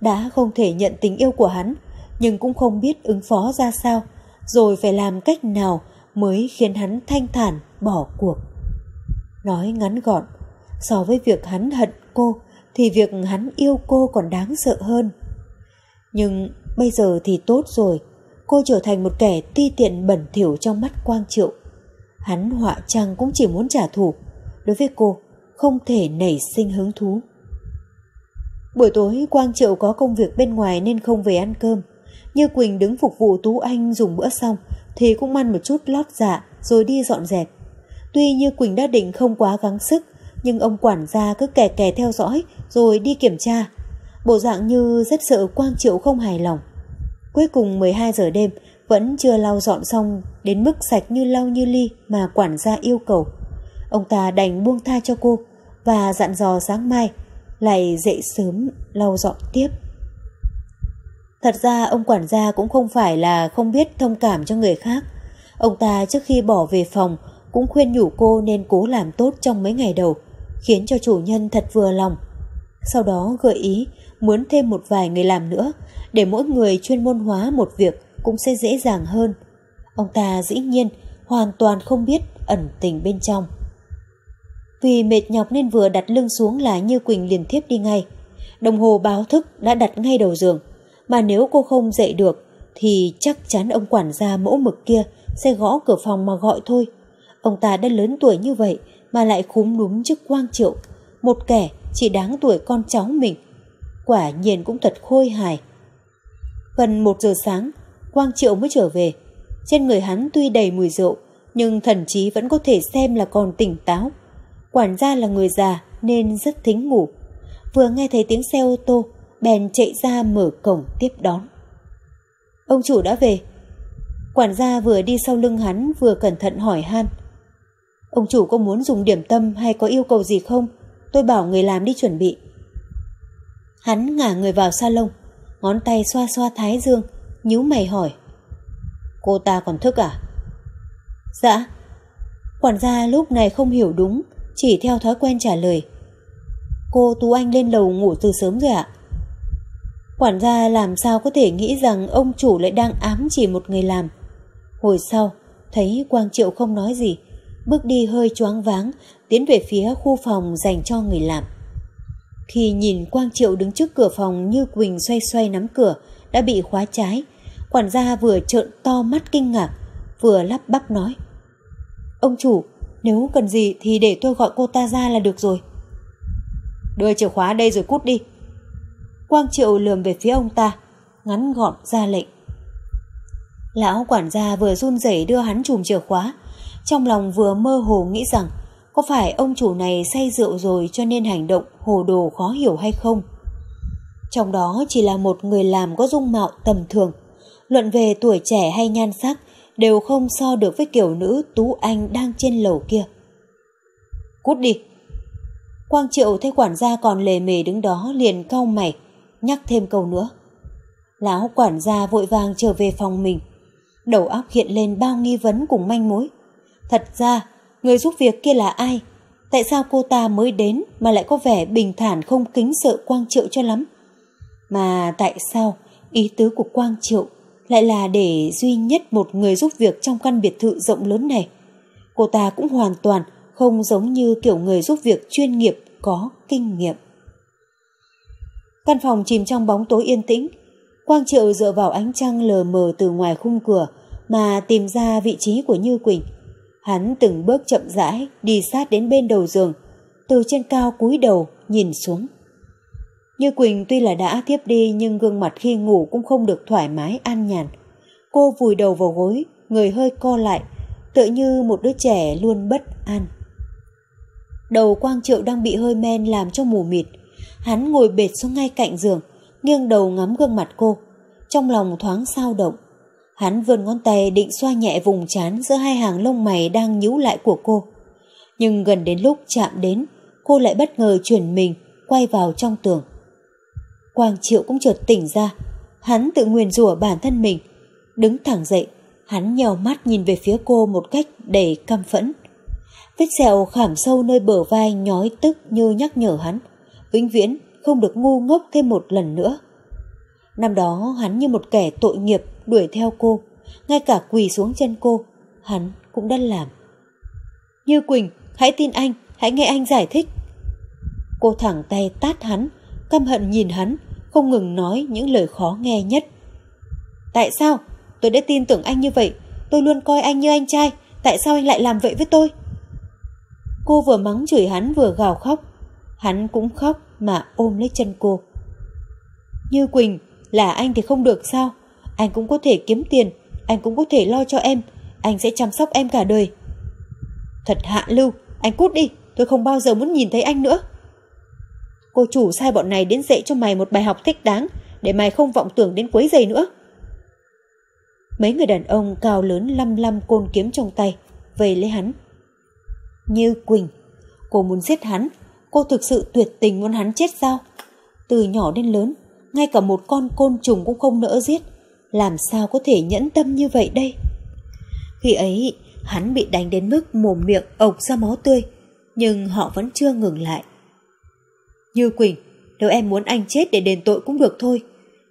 Đã không thể nhận tình yêu của hắn, nhưng cũng không biết ứng phó ra sao, rồi phải làm cách nào mới khiến hắn thanh thản bỏ cuộc. Nói ngắn gọn, so với việc hắn hận cô thì việc hắn yêu cô còn đáng sợ hơn. Nhưng bây giờ thì tốt rồi, cô trở thành một kẻ ti tiện bẩn thỉu trong mắt Quang Triệu. Hắn họa trang cũng chỉ muốn trả thù, đối với cô không thể nảy sinh hứng thú. Buổi tối Quang Triệu có công việc bên ngoài nên không về ăn cơm. Như Quỳnh đứng phục vụ Tú Anh dùng bữa xong thì cũng ăn một chút lót dạ rồi đi dọn dẹp. Tuy như Quỳnh đã định không quá gắng sức nhưng ông quản gia cứ kè kè theo dõi rồi đi kiểm tra. Bộ dạng như rất sợ Quang Triệu không hài lòng. Cuối cùng 12 giờ đêm vẫn chưa lau dọn xong đến mức sạch như lau như ly mà quản gia yêu cầu. Ông ta đành buông tha cho cô và dặn dò sáng mai lại dậy sớm lau dọn tiếp. Thật ra ông quản gia cũng không phải là không biết thông cảm cho người khác. Ông ta trước khi bỏ về phòng cũng khuyên nhủ cô nên cố làm tốt trong mấy ngày đầu, khiến cho chủ nhân thật vừa lòng. Sau đó gợi ý muốn thêm một vài người làm nữa để mỗi người chuyên môn hóa một việc cũng sẽ dễ dàng hơn. Ông ta dĩ nhiên hoàn toàn không biết ẩn tình bên trong. Vì mệt nhọc nên vừa đặt lưng xuống là Như Quỳnh liền thiếp đi ngay. Đồng hồ báo thức đã đặt ngay đầu giường mà nếu cô không dậy được thì chắc chắn ông quản gia mẫu mực kia sẽ gõ cửa phòng mà gọi thôi. Ông ta đã lớn tuổi như vậy mà lại khúm núm trước Quang Triệu, một kẻ chỉ đáng tuổi con cháu mình. Quả nhiên cũng thật khôi hài. Gần một giờ sáng, Quang Triệu mới trở về. Trên người hắn tuy đầy mùi rượu, nhưng thần trí vẫn có thể xem là còn tỉnh táo. Quản gia là người già nên rất thính ngủ. Vừa nghe thấy tiếng xe ô tô, bèn chạy ra mở cổng tiếp đón. Ông chủ đã về. Quản gia vừa đi sau lưng hắn vừa cẩn thận hỏi han. Ông chủ có muốn dùng điểm tâm hay có yêu cầu gì không? Tôi bảo người làm đi chuẩn bị. Hắn ngả người vào salon, ngón tay xoa xoa thái dương, nhíu mày hỏi. Cô ta còn thức à? Dạ. Quản gia lúc này không hiểu đúng, chỉ theo thói quen trả lời. Cô Tú Anh lên lầu ngủ từ sớm rồi ạ. Quản gia làm sao có thể nghĩ rằng ông chủ lại đang ám chỉ một người làm. Hồi sau, thấy Quang Triệu không nói gì, bước đi hơi choáng váng, tiến về phía khu phòng dành cho người làm. Khi nhìn Quang Triệu đứng trước cửa phòng như Quỳnh xoay xoay nắm cửa, đã bị khóa trái, quản gia vừa trợn to mắt kinh ngạc, vừa lắp bắp nói. Ông chủ, nếu cần gì thì để tôi gọi cô ta ra là được rồi. Đưa chìa khóa đây rồi cút đi. Quang Triệu lườm về phía ông ta, ngắn gọn ra lệnh. Lão quản gia vừa run rẩy đưa hắn chùm chìa khóa, trong lòng vừa mơ hồ nghĩ rằng có phải ông chủ này say rượu rồi cho nên hành động hồ đồ khó hiểu hay không? Trong đó chỉ là một người làm có dung mạo tầm thường, luận về tuổi trẻ hay nhan sắc đều không so được với kiểu nữ Tú Anh đang trên lầu kia. Cút đi! Quang Triệu thấy quản gia còn lề mề đứng đó liền cau mày, nhắc thêm câu nữa. Lão quản gia vội vàng trở về phòng mình, đầu óc hiện lên bao nghi vấn cùng manh mối. Thật ra, người giúp việc kia là ai? Tại sao cô ta mới đến mà lại có vẻ bình thản không kính sợ Quang Triệu cho lắm? Mà tại sao ý tứ của Quang Triệu lại là để duy nhất một người giúp việc trong căn biệt thự rộng lớn này? Cô ta cũng hoàn toàn không giống như kiểu người giúp việc chuyên nghiệp có kinh nghiệm. Căn phòng chìm trong bóng tối yên tĩnh, Quang Triệu dựa vào ánh trăng lờ mờ từ ngoài khung cửa mà tìm ra vị trí của Như Quỳnh. Hắn từng bước chậm rãi đi sát đến bên đầu giường, từ trên cao cúi đầu nhìn xuống. Như Quỳnh tuy là đã thiếp đi nhưng gương mặt khi ngủ cũng không được thoải mái an nhàn. Cô vùi đầu vào gối, người hơi co lại, tựa như một đứa trẻ luôn bất an. Đầu Quang Triệu đang bị hơi men làm cho mù mịt. Hắn ngồi bệt xuống ngay cạnh giường, nghiêng đầu ngắm gương mặt cô. Trong lòng thoáng sao động. Hắn vươn ngón tay định xoa nhẹ vùng trán giữa hai hàng lông mày đang nhíu lại của cô. Nhưng gần đến lúc chạm đến, cô lại bất ngờ chuyển mình, quay vào trong tường. Quang Triệu cũng chợt tỉnh ra. Hắn tự nguyền rủa bản thân mình. Đứng thẳng dậy, hắn nhèo mắt nhìn về phía cô một cách đầy căm phẫn. Vết sẹo khảm sâu nơi bờ vai nhói tức như nhắc nhở hắn. Vĩnh viễn không được ngu ngốc thêm một lần nữa. Năm đó hắn như một kẻ tội nghiệp đuổi theo cô, ngay cả quỳ xuống chân cô, hắn cũng đã làm. Như Quỳnh, hãy tin anh, hãy nghe anh giải thích. Cô thẳng tay tát hắn, căm hận nhìn hắn, không ngừng nói những lời khó nghe nhất. Tại sao? Tôi đã tin tưởng anh như vậy, tôi luôn coi anh như anh trai, tại sao anh lại làm vậy với tôi? Cô vừa mắng chửi hắn vừa gào khóc, hắn cũng khóc mà ôm lấy chân cô. Như Quỳnh, là anh thì không được sao? Anh cũng có thể kiếm tiền, anh cũng có thể lo cho em, anh sẽ chăm sóc em cả đời. Thật hạ lưu, anh cút đi, tôi không bao giờ muốn nhìn thấy anh nữa. Cô chủ sai bọn này đến dạy cho mày một bài học thích đáng, để mày không vọng tưởng đến quấy giày nữa. Mấy người đàn ông cao lớn lăm lăm côn kiếm trong tay, vây lấy hắn. Như Quỳnh, cô muốn giết hắn, cô thực sự tuyệt tình muốn hắn chết sao? Từ nhỏ đến lớn, ngay cả một con côn trùng cũng không nỡ giết, làm sao có thể nhẫn tâm như vậy đây? Khi ấy, hắn bị đánh đến mức mồm miệng ộc ra máu tươi, nhưng họ vẫn chưa ngừng lại. Như Quỳnh, nếu em muốn anh chết để đền tội cũng được thôi,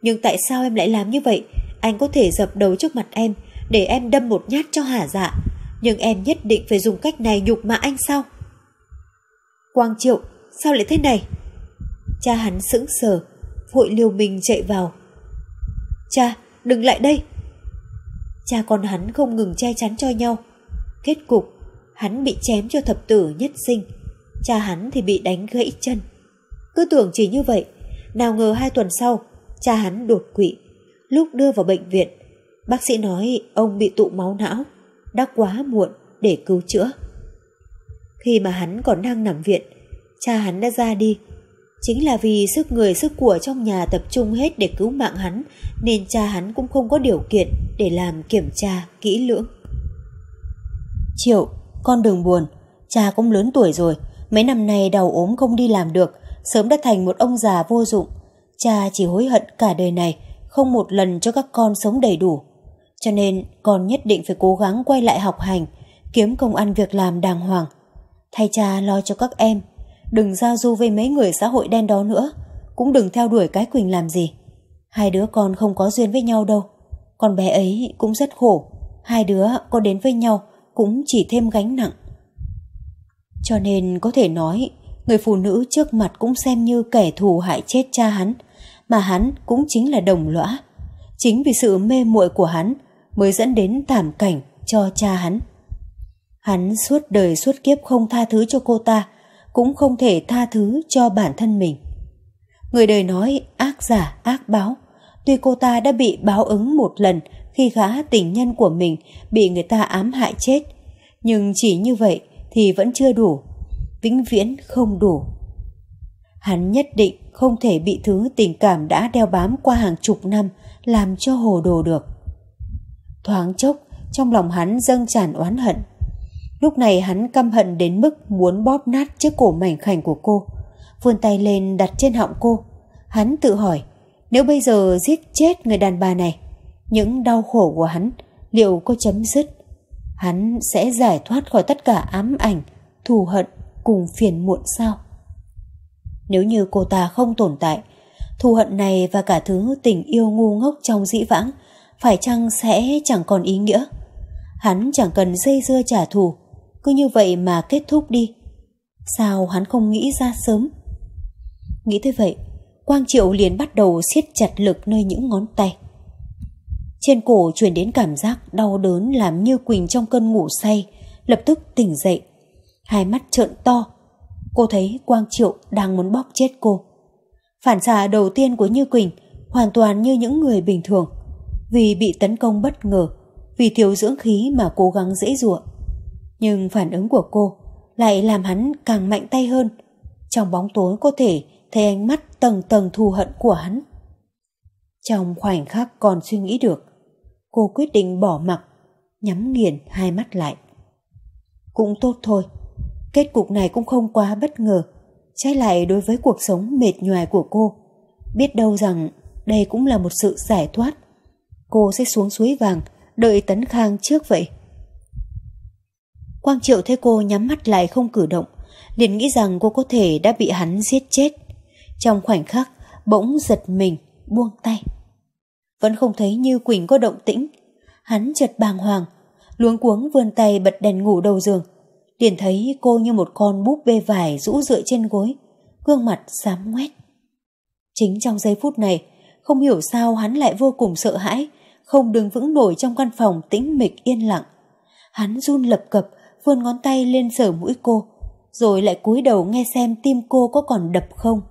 nhưng tại sao em lại làm như vậy? Anh có thể dập đầu trước mặt em, để em đâm một nhát cho hả dạ, nhưng em nhất định phải dùng cách này nhục mạ anh sao? Quang Triệu, sao lại thế này? Cha hắn sững sờ, vội liều mình chạy vào. Cha, đừng lại đây! Cha con hắn không ngừng che chắn cho nhau. Kết cục, hắn bị chém cho thập tử nhất sinh, cha hắn thì bị đánh gãy chân. Cứ tưởng chỉ như vậy, nào ngờ hai tuần sau, cha hắn đột quỵ. Lúc đưa vào bệnh viện, bác sĩ nói ông bị tụ máu não, đã quá muộn để cứu chữa. Khi mà hắn còn đang nằm viện, cha hắn đã ra đi. Chính là vì sức người sức của trong nhà tập trung hết để cứu mạng hắn, nên cha hắn cũng không có điều kiện để làm kiểm tra kỹ lưỡng. Triệu, con đừng buồn, cha cũng lớn tuổi rồi, mấy năm nay đau ốm không đi làm được, sớm đã thành một ông già vô dụng. Cha chỉ hối hận cả đời này, không một lần cho các con sống đầy đủ. Cho nên con nhất định phải cố gắng quay lại học hành, kiếm công ăn việc làm đàng hoàng. Thay cha lo cho các em, đừng giao du với mấy người xã hội đen đó nữa, cũng đừng theo đuổi cái Quỳnh làm gì. Hai đứa con không có duyên với nhau đâu, con bé ấy cũng rất khổ, hai đứa có đến với nhau cũng chỉ thêm gánh nặng. Cho nên có thể nói, người phụ nữ trước mặt cũng xem như kẻ thù hại chết cha hắn, mà hắn cũng chính là đồng lõa. Chính vì sự mê muội của hắn mới dẫn đến thảm cảnh cho cha hắn. Hắn suốt đời suốt kiếp không tha thứ cho cô ta, cũng không thể tha thứ cho bản thân mình. Người đời nói ác giả ác báo, tuy cô ta đã bị báo ứng một lần khi gã tình nhân của mình bị người ta ám hại chết, nhưng chỉ như vậy thì vẫn chưa đủ, vĩnh viễn không đủ. Hắn nhất định không thể bị thứ tình cảm đã đeo bám qua hàng chục năm làm cho hồ đồ được. Thoáng chốc, trong lòng hắn dâng tràn oán hận. Lúc này hắn căm hận đến mức muốn bóp nát chiếc cổ mảnh khảnh của cô, vươn tay lên đặt trên họng cô. Hắn tự hỏi, nếu bây giờ giết chết người đàn bà này, những đau khổ của hắn liệu có chấm dứt? Hắn sẽ giải thoát khỏi tất cả ám ảnh, thù hận cùng phiền muộn sao? Nếu như cô ta không tồn tại, thù hận này và cả thứ tình yêu ngu ngốc trong dĩ vãng phải chăng sẽ chẳng còn ý nghĩa? Hắn chẳng cần dây dưa trả thù, cứ như vậy mà kết thúc đi. Sao hắn không nghĩ ra sớm? Nghĩ tới vậy, Quang Triệu liền bắt đầu siết chặt lực nơi những ngón tay. Trên cổ truyền đến cảm giác đau đớn làm như Quỳnh trong cơn ngủ say, lập tức tỉnh dậy. Hai mắt trợn to. Cô thấy Quang Triệu đang muốn bóp chết cô. Phản xạ đầu tiên của Như Quỳnh hoàn toàn như những người bình thường. Vì bị tấn công bất ngờ, vì thiếu dưỡng khí mà cố gắng dễ dụa. Nhưng phản ứng của cô lại làm hắn càng mạnh tay hơn. Trong bóng tối có thể thấy ánh mắt tầng tầng thù hận của hắn. Trong khoảnh khắc còn suy nghĩ được, cô quyết định bỏ mặc, nhắm nghiền hai mắt lại. Cũng tốt thôi, kết cục này cũng không quá bất ngờ, trái lại đối với cuộc sống mệt nhoài của cô. Biết đâu rằng đây cũng là một sự giải thoát. Cô sẽ xuống suối vàng, đợi Tấn Khang trước vậy. Quang Triệu thấy cô nhắm mắt lại không cử động, liền nghĩ rằng cô có thể đã bị hắn giết chết. Trong khoảnh khắc, bỗng giật mình, buông tay. Vẫn không thấy Như Quỳnh có động tĩnh. Hắn chợt bàng hoàng, luống cuống vươn tay bật đèn ngủ đầu giường. Liền thấy cô như một con búp bê vải rũ rượi trên gối, gương mặt xám ngoét. Chính trong giây phút này, không hiểu sao hắn lại vô cùng sợ hãi, không đứng vững nổi trong căn phòng tĩnh mịch yên lặng. Hắn run lập cập, vươn ngón tay lên sờ mũi cô, rồi lại cúi đầu nghe xem tim cô có còn đập không.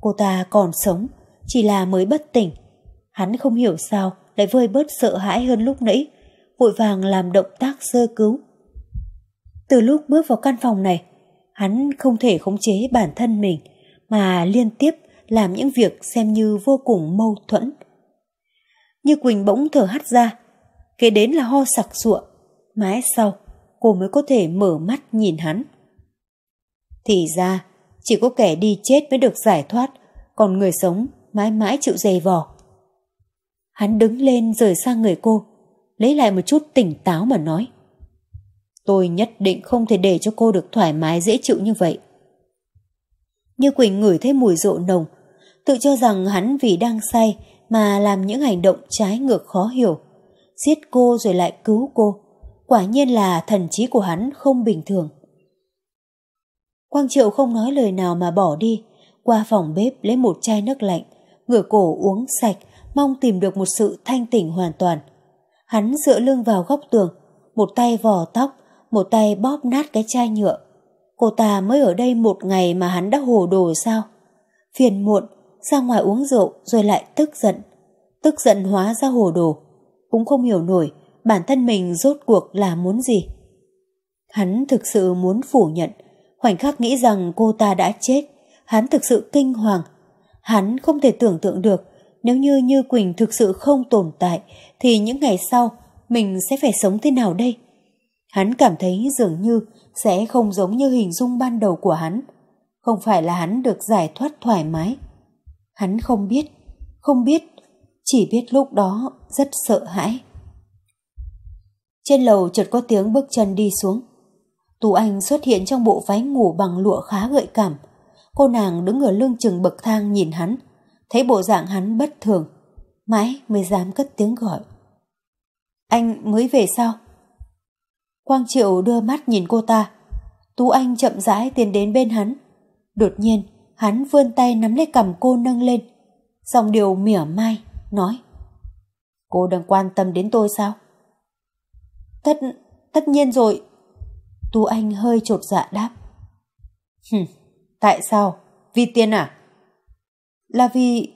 Cô ta còn sống, chỉ là mới bất tỉnh. Hắn không hiểu sao lại vơi bớt sợ hãi hơn lúc nãy, vội vàng làm động tác sơ cứu. Từ lúc bước vào căn phòng này, hắn không thể khống chế bản thân mình, mà liên tiếp làm những việc xem như vô cùng mâu thuẫn. Như Quỳnh bỗng thở hắt ra, kế đến là ho sặc sụa, mãi sau cô mới có thể mở mắt nhìn hắn. Thì ra, chỉ có kẻ đi chết mới được giải thoát, còn người sống mãi mãi chịu dày vò. Hắn đứng lên rời sang người cô, lấy lại một chút tỉnh táo mà nói. Tôi nhất định không thể để cho cô được thoải mái dễ chịu như vậy. Như Quỳnh ngửi thấy mùi rượu nồng, tự cho rằng hắn vì đang say mà làm những hành động trái ngược khó hiểu. Giết cô rồi lại cứu cô. Quả nhiên là thần trí của hắn không bình thường. Quang Triệu không nói lời nào mà bỏ đi, qua phòng bếp lấy một chai nước lạnh, ngửa cổ uống sạch, mong tìm được một sự thanh tỉnh hoàn toàn. Hắn dựa lưng vào góc tường, một tay vò tóc, một tay bóp nát cái chai nhựa. Cô ta mới ở đây một ngày mà hắn đã hồ đồ sao? Phiền muộn, ra ngoài uống rượu rồi lại tức giận. Tức giận hóa ra hồ đồ. Cũng không hiểu nổi bản thân mình rốt cuộc là muốn gì. Hắn thực sự muốn phủ nhận, khoảnh khắc nghĩ rằng cô ta đã chết, hắn thực sự kinh hoàng. Hắn không thể tưởng tượng được nếu như Như Quỳnh thực sự không tồn tại thì những ngày sau mình sẽ phải sống thế nào đây? Hắn cảm thấy dường như sẽ không giống như hình dung ban đầu của hắn. Không phải là hắn được giải thoát thoải mái. Hắn không biết, không biết, chỉ biết lúc đó rất sợ hãi. Trên lầu chợt có tiếng bước chân đi xuống. Tú Anh xuất hiện trong bộ váy ngủ bằng lụa khá gợi cảm. Cô nàng đứng ở lưng chừng bậc thang nhìn hắn, thấy bộ dạng hắn bất thường. Mãi mới dám cất tiếng gọi. Anh mới về sao? Quang Triệu đưa mắt nhìn cô ta. Tú Anh chậm rãi tiến đến bên hắn. Đột nhiên, hắn vươn tay nắm lấy cầm cô nâng lên. Dòng điều mỉa mai, nói. Cô đang quan tâm đến tôi sao? Tất, tất nhiên rồi. Tú Anh hơi trột dạ đáp. Hừm, tại sao? Vì tiền à? Là vì...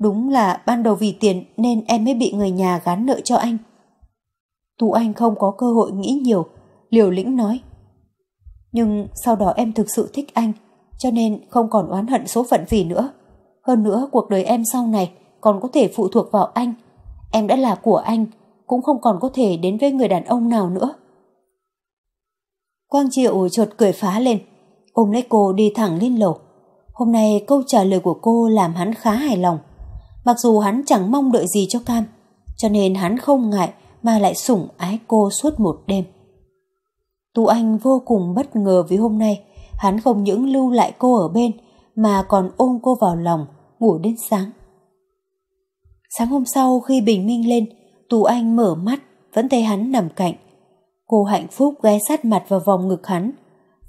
Đúng là ban đầu vì tiền nên em mới bị người nhà gán nợ cho anh. Tú Anh không có cơ hội nghĩ nhiều, liều lĩnh nói. Nhưng sau đó em thực sự thích anh, cho nên không còn oán hận số phận gì nữa. Hơn nữa cuộc đời em sau này còn có thể phụ thuộc vào anh. Em đã là của anh, cũng không còn có thể đến với người đàn ông nào nữa. Quang Triệu chợt cười phá lên, ôm lấy cô đi thẳng lên lầu. Hôm nay câu trả lời của cô làm hắn khá hài lòng. Mặc dù hắn chẳng mong đợi gì cho Cam, cho nên hắn không ngại mà lại sủng ái cô suốt một đêm. Tú Anh vô cùng bất ngờ vì hôm nay hắn không những lưu lại cô ở bên mà còn ôm cô vào lòng ngủ đến sáng. Sáng hôm sau khi bình minh lên Tú Anh mở mắt vẫn thấy hắn nằm cạnh. Cô hạnh phúc ghé sát mặt vào vòng ngực hắn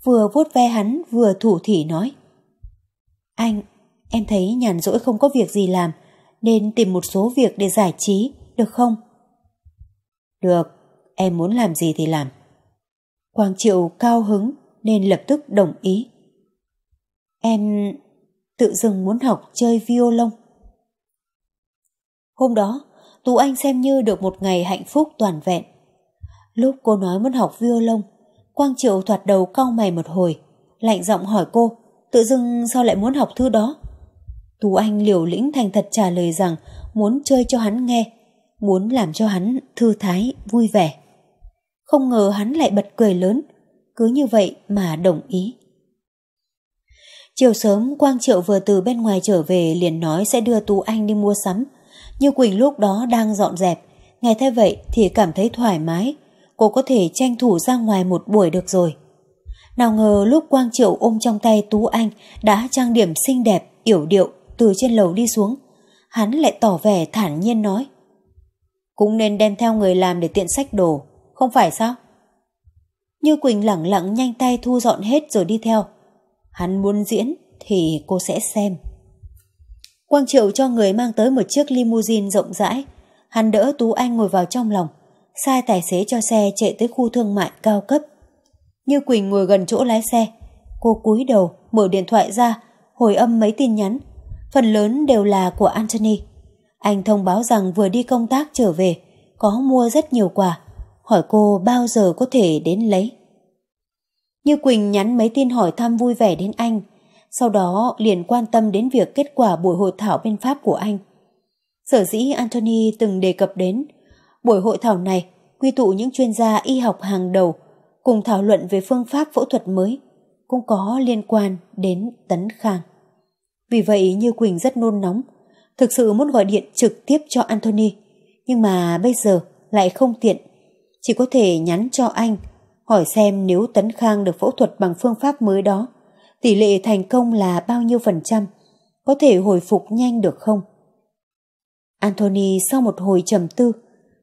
vừa vuốt ve hắn vừa thủ thỉ nói Anh, em thấy nhàn rỗi không có việc gì làm nên tìm một số việc để giải trí, được không? Được, em muốn làm gì thì làm. Quang Triệu cao hứng nên lập tức đồng ý. Em tự dưng muốn học chơi violon. Hôm đó, Tú Anh xem như được một ngày hạnh phúc toàn vẹn. Lúc cô nói muốn học violon, Quang Triệu thoạt đầu cau mày một hồi, lạnh giọng hỏi cô, tự dưng sao lại muốn học thư đó? Tú Anh liều lĩnh thành thật trả lời rằng muốn chơi cho hắn nghe, muốn làm cho hắn thư thái, vui vẻ. Không ngờ hắn lại bật cười lớn, cứ như vậy mà đồng ý. Chiều sớm Quang Triệu vừa từ bên ngoài trở về liền nói sẽ đưa Tú Anh đi mua sắm. Như Quỳnh lúc đó đang dọn dẹp, nghe thế vậy thì cảm thấy thoải mái, cô có thể tranh thủ ra ngoài một buổi được rồi. Nào ngờ lúc Quang Triệu ôm trong tay Tú Anh đã trang điểm xinh đẹp, yểu điệu từ trên lầu đi xuống, hắn lại tỏ vẻ thản nhiên nói. Cũng nên đem theo người làm để tiện sách đồ, không phải sao? Như Quỳnh lẳng lặng nhanh tay thu dọn hết rồi đi theo. Hắn muốn diễn thì cô sẽ xem. Quang Triệu cho người mang tới một chiếc limousine rộng rãi. Hắn đỡ Tú Anh ngồi vào trong lòng, sai tài xế cho xe chạy tới khu thương mại cao cấp. Như Quỳnh ngồi gần chỗ lái xe, cô cúi đầu mở điện thoại ra, hồi âm mấy tin nhắn. Phần lớn đều là của Anthony. Anh thông báo rằng vừa đi công tác trở về, có mua rất nhiều quà, hỏi cô bao giờ có thể đến lấy. Như Quỳnh nhắn mấy tin hỏi thăm vui vẻ đến anh, sau đó liền quan tâm đến việc kết quả buổi hội thảo bên Pháp của anh. Sở dĩ Anthony từng đề cập đến, buổi hội thảo này quy tụ những chuyên gia y học hàng đầu cùng thảo luận về phương pháp phẫu thuật mới, cũng có liên quan đến Tấn Khang. Vì vậy Như Quỳnh rất nôn nóng, thực sự muốn gọi điện trực tiếp cho Anthony, nhưng mà bây giờ lại không tiện, chỉ có thể nhắn cho anh, hỏi xem nếu Tấn Khang được phẫu thuật bằng phương pháp mới đó, tỷ lệ thành công là bao nhiêu phần trăm, có thể hồi phục nhanh được không? Anthony sau một hồi trầm tư,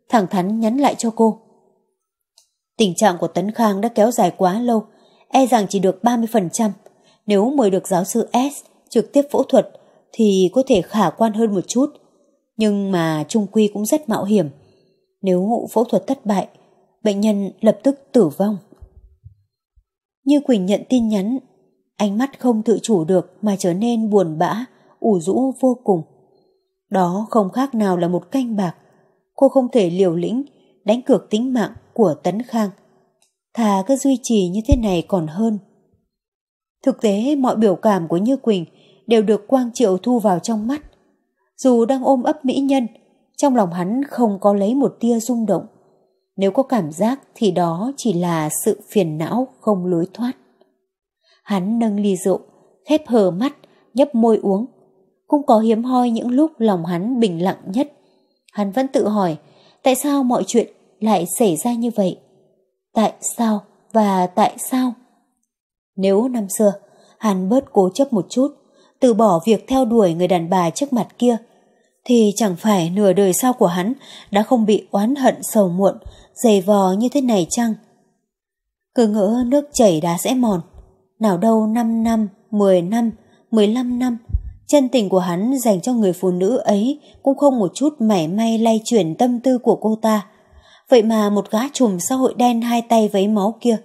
thẳng thắn nhắn lại cho cô. Tình trạng của Tấn Khang đã kéo dài quá lâu, e rằng chỉ được 30%. Nếu mời được giáo sư S trực tiếp phẫu thuật thì có thể khả quan hơn một chút. Nhưng mà trung quy cũng rất mạo hiểm. Nếu phẫu thuật thất bại, Bệnh nhân lập tức tử vong. Như Quỳnh nhận tin nhắn, ánh mắt không tự chủ được mà trở nên buồn bã, ủ rũ vô cùng. Đó không khác nào là một canh bạc. Cô không thể liều lĩnh, đánh cược tính mạng của Tấn Khang. Thà cứ duy trì như thế này còn hơn. Thực tế mọi biểu cảm của Như Quỳnh đều được Quang Triệu thu vào trong mắt. Dù đang ôm ấp mỹ nhân, trong lòng hắn không có lấy một tia rung động. Nếu có cảm giác thì đó chỉ là sự phiền não không lối thoát. Hắn nâng ly rượu, khép hờ mắt, nhấp môi uống. Cũng có hiếm hoi những lúc lòng hắn bình lặng nhất. Hắn vẫn tự hỏi, tại sao mọi chuyện lại xảy ra như vậy? Tại sao và tại sao? Nếu năm xưa, hắn bớt cố chấp một chút, từ bỏ việc theo đuổi người đàn bà trước mặt kia, thì chẳng phải nửa đời sau của hắn đã không bị oán hận sầu muộn, dày vò như thế này chăng? Cứ ngỡ nước chảy đá sẽ mòn, nào đâu 5 năm, 10 năm, 15 năm, chân tình của hắn dành cho người phụ nữ ấy cũng không một chút mảy may lay chuyển tâm tư của cô ta. Vậy mà một gã trùm xã hội đen hai tay vấy máu kia,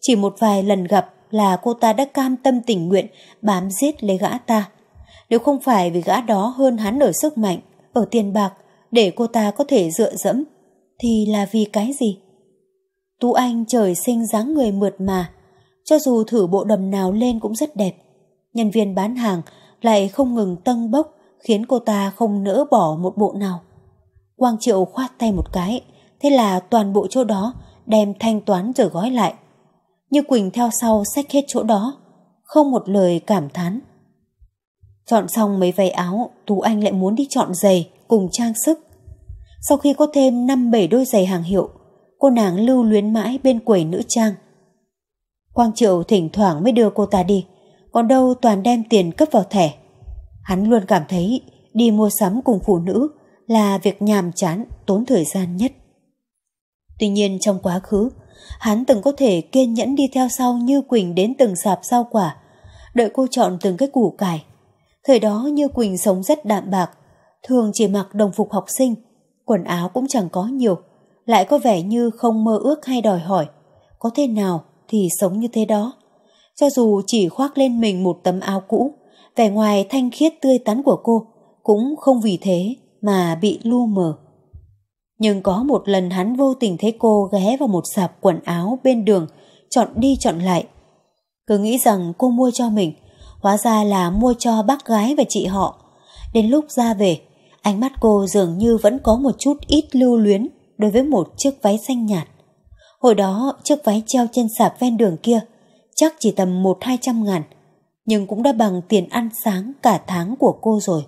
chỉ một vài lần gặp là cô ta đã cam tâm tình nguyện bám giết lấy gã ta. Nếu không phải vì gã đó hơn hắn ở sức mạnh, ở tiền bạc, để cô ta có thể dựa dẫm, thì là vì cái gì? Tú Anh trời sinh dáng người mượt mà, cho dù thử bộ đầm nào lên cũng rất đẹp. Nhân viên bán hàng lại không ngừng tâng bốc, khiến cô ta không nỡ bỏ một bộ nào. Quang Triệu khoát tay một cái, thế là toàn bộ chỗ đó đem thanh toán rồi gói lại. Như Quỳnh theo sau xách hết chỗ đó, không một lời cảm thán. Chọn xong mấy váy áo, Tú Anh lại muốn đi chọn giày cùng trang sức. Sau khi có thêm 5-7 đôi giày hàng hiệu, cô nàng lưu luyến mãi bên quầy nữ trang. Quang Triệu thỉnh thoảng mới đưa cô ta đi, còn đâu toàn đem tiền cấp vào thẻ. Hắn luôn cảm thấy đi mua sắm cùng phụ nữ là việc nhàm chán, tốn thời gian nhất. Tuy nhiên trong quá khứ, hắn từng có thể kiên nhẫn đi theo sau như Quỳnh đến từng sạp rau quả, đợi cô chọn từng cái củ cải. Thời đó như Quỳnh sống rất đạm bạc, thường chỉ mặc đồng phục học sinh, quần áo cũng chẳng có nhiều, lại có vẻ như không mơ ước hay đòi hỏi. Có thế nào thì sống như thế đó. Cho dù chỉ khoác lên mình một tấm áo cũ, vẻ ngoài thanh khiết tươi tắn của cô cũng không vì thế mà bị lu mờ. Nhưng có một lần hắn vô tình thấy cô ghé vào một sạp quần áo bên đường, chọn đi chọn lại. Cứ nghĩ rằng cô mua cho mình, hóa ra là mua cho bác gái và chị họ. Đến lúc ra về, ánh mắt cô dường như vẫn có một chút ít lưu luyến đối với một chiếc váy xanh nhạt. Hồi đó chiếc váy treo trên sạp ven đường kia chắc chỉ tầm một hai trăm ngàn, nhưng cũng đã bằng tiền ăn sáng cả tháng của cô rồi.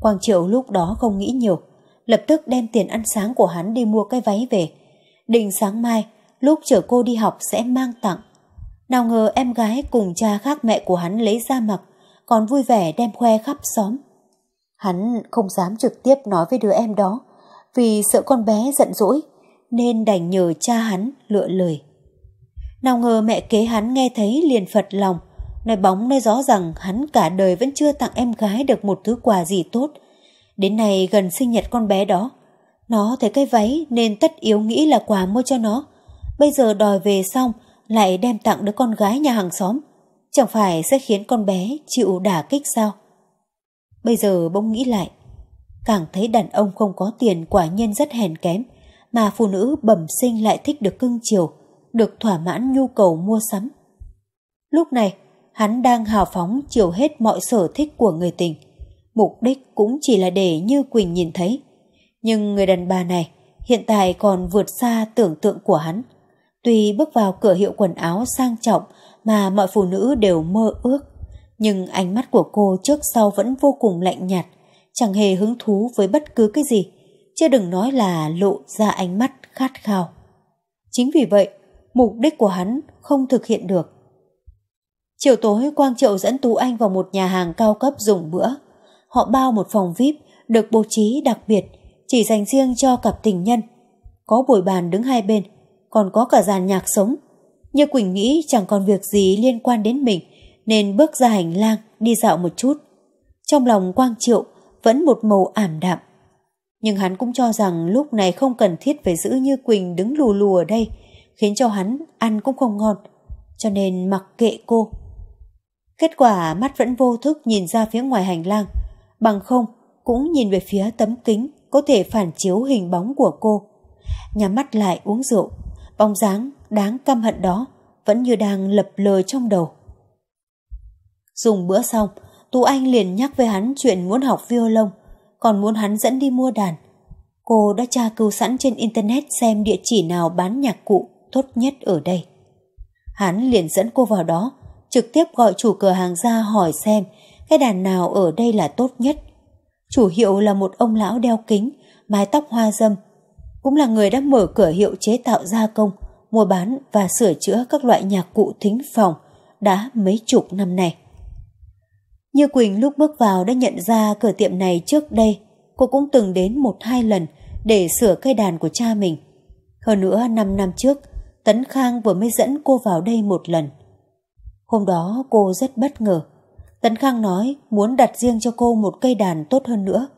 Quang Triệu lúc đó không nghĩ nhiều, lập tức đem tiền ăn sáng của hắn đi mua cái váy về. Định sáng mai, lúc chở cô đi học sẽ mang tặng. Nào ngờ em gái cùng cha khác mẹ của hắn lấy ra mặc, còn vui vẻ đem khoe khắp xóm. Hắn không dám trực tiếp nói với đứa em đó, vì sợ con bé giận dỗi, nên đành nhờ cha hắn lựa lời. Nào ngờ mẹ kế hắn nghe thấy liền phật lòng, nói bóng nói gió rằng hắn cả đời vẫn chưa tặng em gái được một thứ quà gì tốt. Đến nay gần sinh nhật con bé đó, nó thấy cái váy nên tất yếu nghĩ là quà mua cho nó. Bây giờ đòi về xong lại đem tặng đứa con gái nhà hàng xóm. Chẳng phải sẽ khiến con bé chịu đả kích sao? Bây giờ bỗng nghĩ lại, càng thấy đàn ông không có tiền quả nhiên rất hèn kém, mà phụ nữ bẩm sinh lại thích được cưng chiều, được thỏa mãn nhu cầu mua sắm. Lúc này, hắn đang hào phóng chiều hết mọi sở thích của người tình. Mục đích cũng chỉ là để Như Quỳnh nhìn thấy. Nhưng người đàn bà này hiện tại còn vượt xa tưởng tượng của hắn. Tuy bước vào cửa hiệu quần áo sang trọng mà mọi phụ nữ đều mơ ước, nhưng ánh mắt của cô trước sau vẫn vô cùng lạnh nhạt, chẳng hề hứng thú với bất cứ cái gì, chứ đừng nói là lộ ra ánh mắt khát khao. Chính vì vậy, mục đích của hắn không thực hiện được. Chiều tối Quang Triệu dẫn Tú Anh vào một nhà hàng cao cấp dùng bữa. Họ bao một phòng VIP được bố trí đặc biệt chỉ dành riêng cho cặp tình nhân. Có bồi bàn đứng hai bên, còn có cả dàn nhạc sống. Như Quỳnh nghĩ chẳng còn việc gì liên quan đến mình nên bước ra hành lang đi dạo một chút. Trong lòng Quang Triệu vẫn một màu ảm đạm. Nhưng hắn cũng cho rằng lúc này không cần thiết phải giữ như Quỳnh đứng lù lù ở đây, khiến cho hắn ăn cũng không ngon, cho nên mặc kệ cô. Kết quả mắt vẫn vô thức nhìn ra phía ngoài hành lang, bằng không cũng nhìn về phía tấm kính có thể phản chiếu hình bóng của cô. Nhắm mắt lại uống rượu, bóng dáng đáng căm hận đó vẫn như đang lập lờ trong đầu. Dùng bữa xong, Tú Anh liền nhắc với hắn chuyện muốn học violon, còn muốn hắn dẫn đi mua đàn. Cô đã tra cứu sẵn trên internet xem địa chỉ nào bán nhạc cụ tốt nhất ở đây. Hắn liền dẫn cô vào đó, trực tiếp gọi chủ cửa hàng ra hỏi xem cái đàn nào ở đây là tốt nhất. Chủ hiệu là một ông lão đeo kính, mái tóc hoa dâm, cũng là người đã mở cửa hiệu chế tạo gia công, mua bán và sửa chữa các loại nhạc cụ thính phòng đã mấy chục năm nay. Như Quỳnh lúc bước vào đã nhận ra cửa tiệm này trước đây, cô cũng từng đến một hai lần để sửa cây đàn của cha mình. Hơn nữa năm năm trước, Tấn Khang vừa mới dẫn cô vào đây một lần. Hôm đó cô rất bất ngờ. Tấn Khang nói muốn đặt riêng cho cô một cây đàn tốt hơn nữa.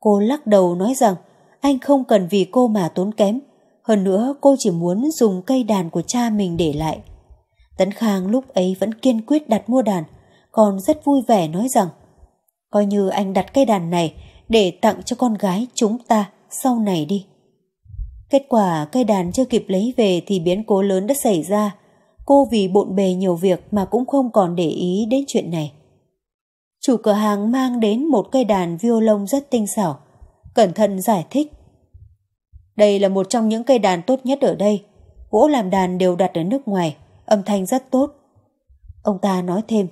Cô lắc đầu nói rằng anh không cần vì cô mà tốn kém. Hơn nữa cô chỉ muốn dùng cây đàn của cha mình để lại. Tấn Khang lúc ấy vẫn kiên quyết đặt mua đàn, còn rất vui vẻ nói rằng coi như anh đặt cây đàn này để tặng cho con gái chúng ta sau này đi. Kết quả cây đàn chưa kịp lấy về thì biến cố lớn đã xảy ra. Cô vì bộn bề nhiều việc mà cũng không còn để ý đến chuyện này. Chủ cửa hàng mang đến một cây đàn violon rất tinh xảo, cẩn thận giải thích. Đây là một trong những cây đàn tốt nhất ở đây. Gỗ làm đàn đều đặt ở nước ngoài, âm thanh rất tốt. Ông ta nói thêm.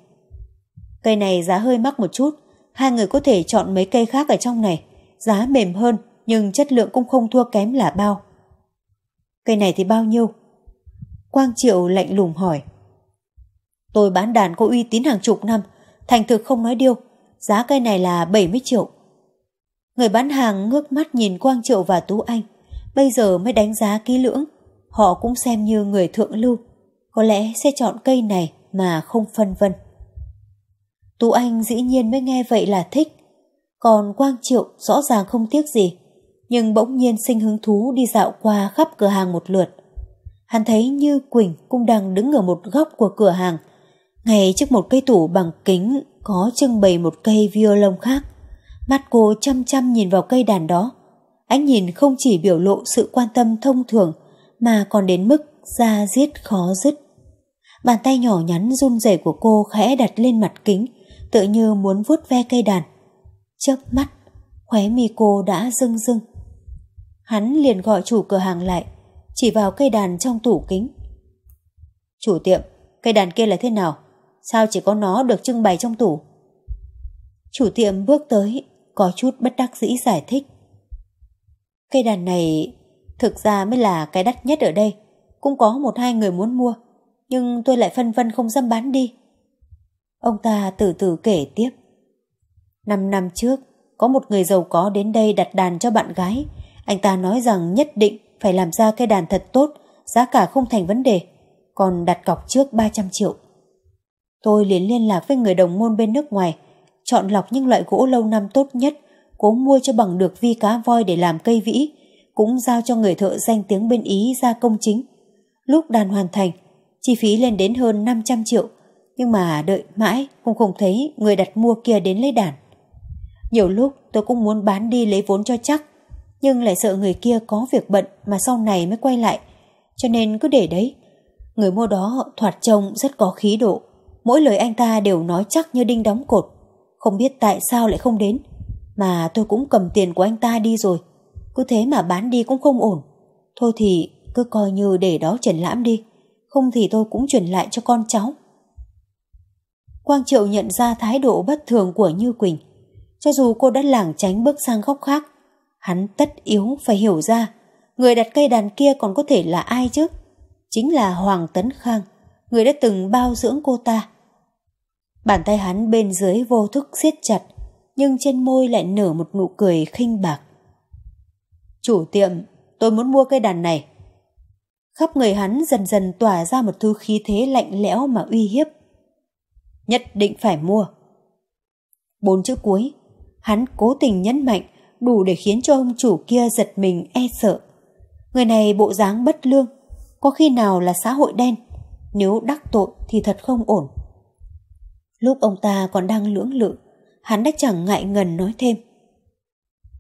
Cây này giá hơi mắc một chút, hai người có thể chọn mấy cây khác ở trong này. Giá mềm hơn, nhưng chất lượng cũng không thua kém là bao. Cây này thì bao nhiêu? Quang Triệu lạnh lùng hỏi. Tôi bán đàn có uy tín hàng chục năm, thành thực không nói điêu, giá cây này là 70 triệu. Người bán hàng ngước mắt nhìn Quang Triệu và Tú Anh, bây giờ mới đánh giá kỹ lưỡng. Họ cũng xem như người thượng lưu, có lẽ sẽ chọn cây này mà không phân vân. Tú Anh dĩ nhiên mới nghe vậy là thích, còn Quang Triệu rõ ràng không tiếc gì, nhưng bỗng nhiên sinh hứng thú đi dạo qua khắp cửa hàng một lượt. Hắn thấy Như Quỳnh cũng đang đứng ở một góc của cửa hàng, ngay trước một cây tủ bằng kính có trưng bày một cây violon khác. Mắt cô chăm chăm nhìn vào cây đàn đó. Ánh nhìn không chỉ biểu lộ sự quan tâm thông thường mà còn đến mức da giết khó dứt. Bàn tay nhỏ nhắn run rẩy của cô khẽ đặt lên mặt kính, tự như muốn vuốt ve cây đàn. Chớp mắt, khóe mi cô đã rưng rưng. Hắn liền gọi chủ cửa hàng lại, chỉ vào cây đàn trong tủ kính. Chủ tiệm, cây đàn kia là thế nào? Sao chỉ có nó được trưng bày trong tủ? Chủ tiệm bước tới, có chút bất đắc dĩ giải thích. Cây đàn này thực ra mới là cái đắt nhất ở đây. Cũng có một hai người muốn mua, nhưng tôi lại phân vân không dám bán đi. Ông ta từ từ kể tiếp. Năm năm trước, có một người giàu có đến đây đặt đàn cho bạn gái. Anh ta nói rằng nhất định phải làm ra cây đàn thật tốt, giá cả không thành vấn đề, còn đặt cọc trước 300 triệu. Tôi liền liên lạc với người đồng môn bên nước ngoài, chọn lọc những loại gỗ lâu năm tốt nhất, cố mua cho bằng được vi cá voi để làm cây vĩ, cũng giao cho người thợ danh tiếng bên Ý ra công chính. Lúc đàn hoàn thành, chi phí lên đến hơn 500 triệu, nhưng mà đợi mãi cũng không thấy người đặt mua kia đến lấy đàn. Nhiều lúc tôi cũng muốn bán đi lấy vốn cho chắc, nhưng lại sợ người kia có việc bận mà sau này mới quay lại, cho nên cứ để đấy. Người mua đó thoạt trông rất có khí độ, mỗi lời anh ta đều nói chắc như đinh đóng cột, không biết tại sao lại không đến, mà tôi cũng cầm tiền của anh ta đi rồi, cứ thế mà bán đi cũng không ổn. Thôi thì cứ coi như để đó triển lãm đi, không thì tôi cũng chuyển lại cho con cháu. Quang Triệu nhận ra thái độ bất thường của Như Quỳnh. Cho dù cô đã lảng tránh bước sang góc khác, hắn tất yếu phải hiểu ra người đặt cây đàn kia còn có thể là ai chứ? Chính là Hoàng Tấn Khang, người đã từng bao dưỡng cô ta. Bàn tay hắn bên dưới vô thức siết chặt, nhưng trên môi lại nở một nụ cười khinh bạc. Chủ tiệm, tôi muốn mua cây đàn này. Khắp người hắn dần dần tỏa ra một thứ khí thế lạnh lẽo mà uy hiếp nhất định phải mua. Bốn chữ cuối, hắn cố tình nhấn mạnh đủ để khiến cho ông chủ kia giật mình e sợ. Người này bộ dáng bất lương, có khi nào là xã hội đen, nếu đắc tội thì thật không ổn. Lúc ông ta còn đang lưỡng lự, hắn đã chẳng ngại ngần nói thêm.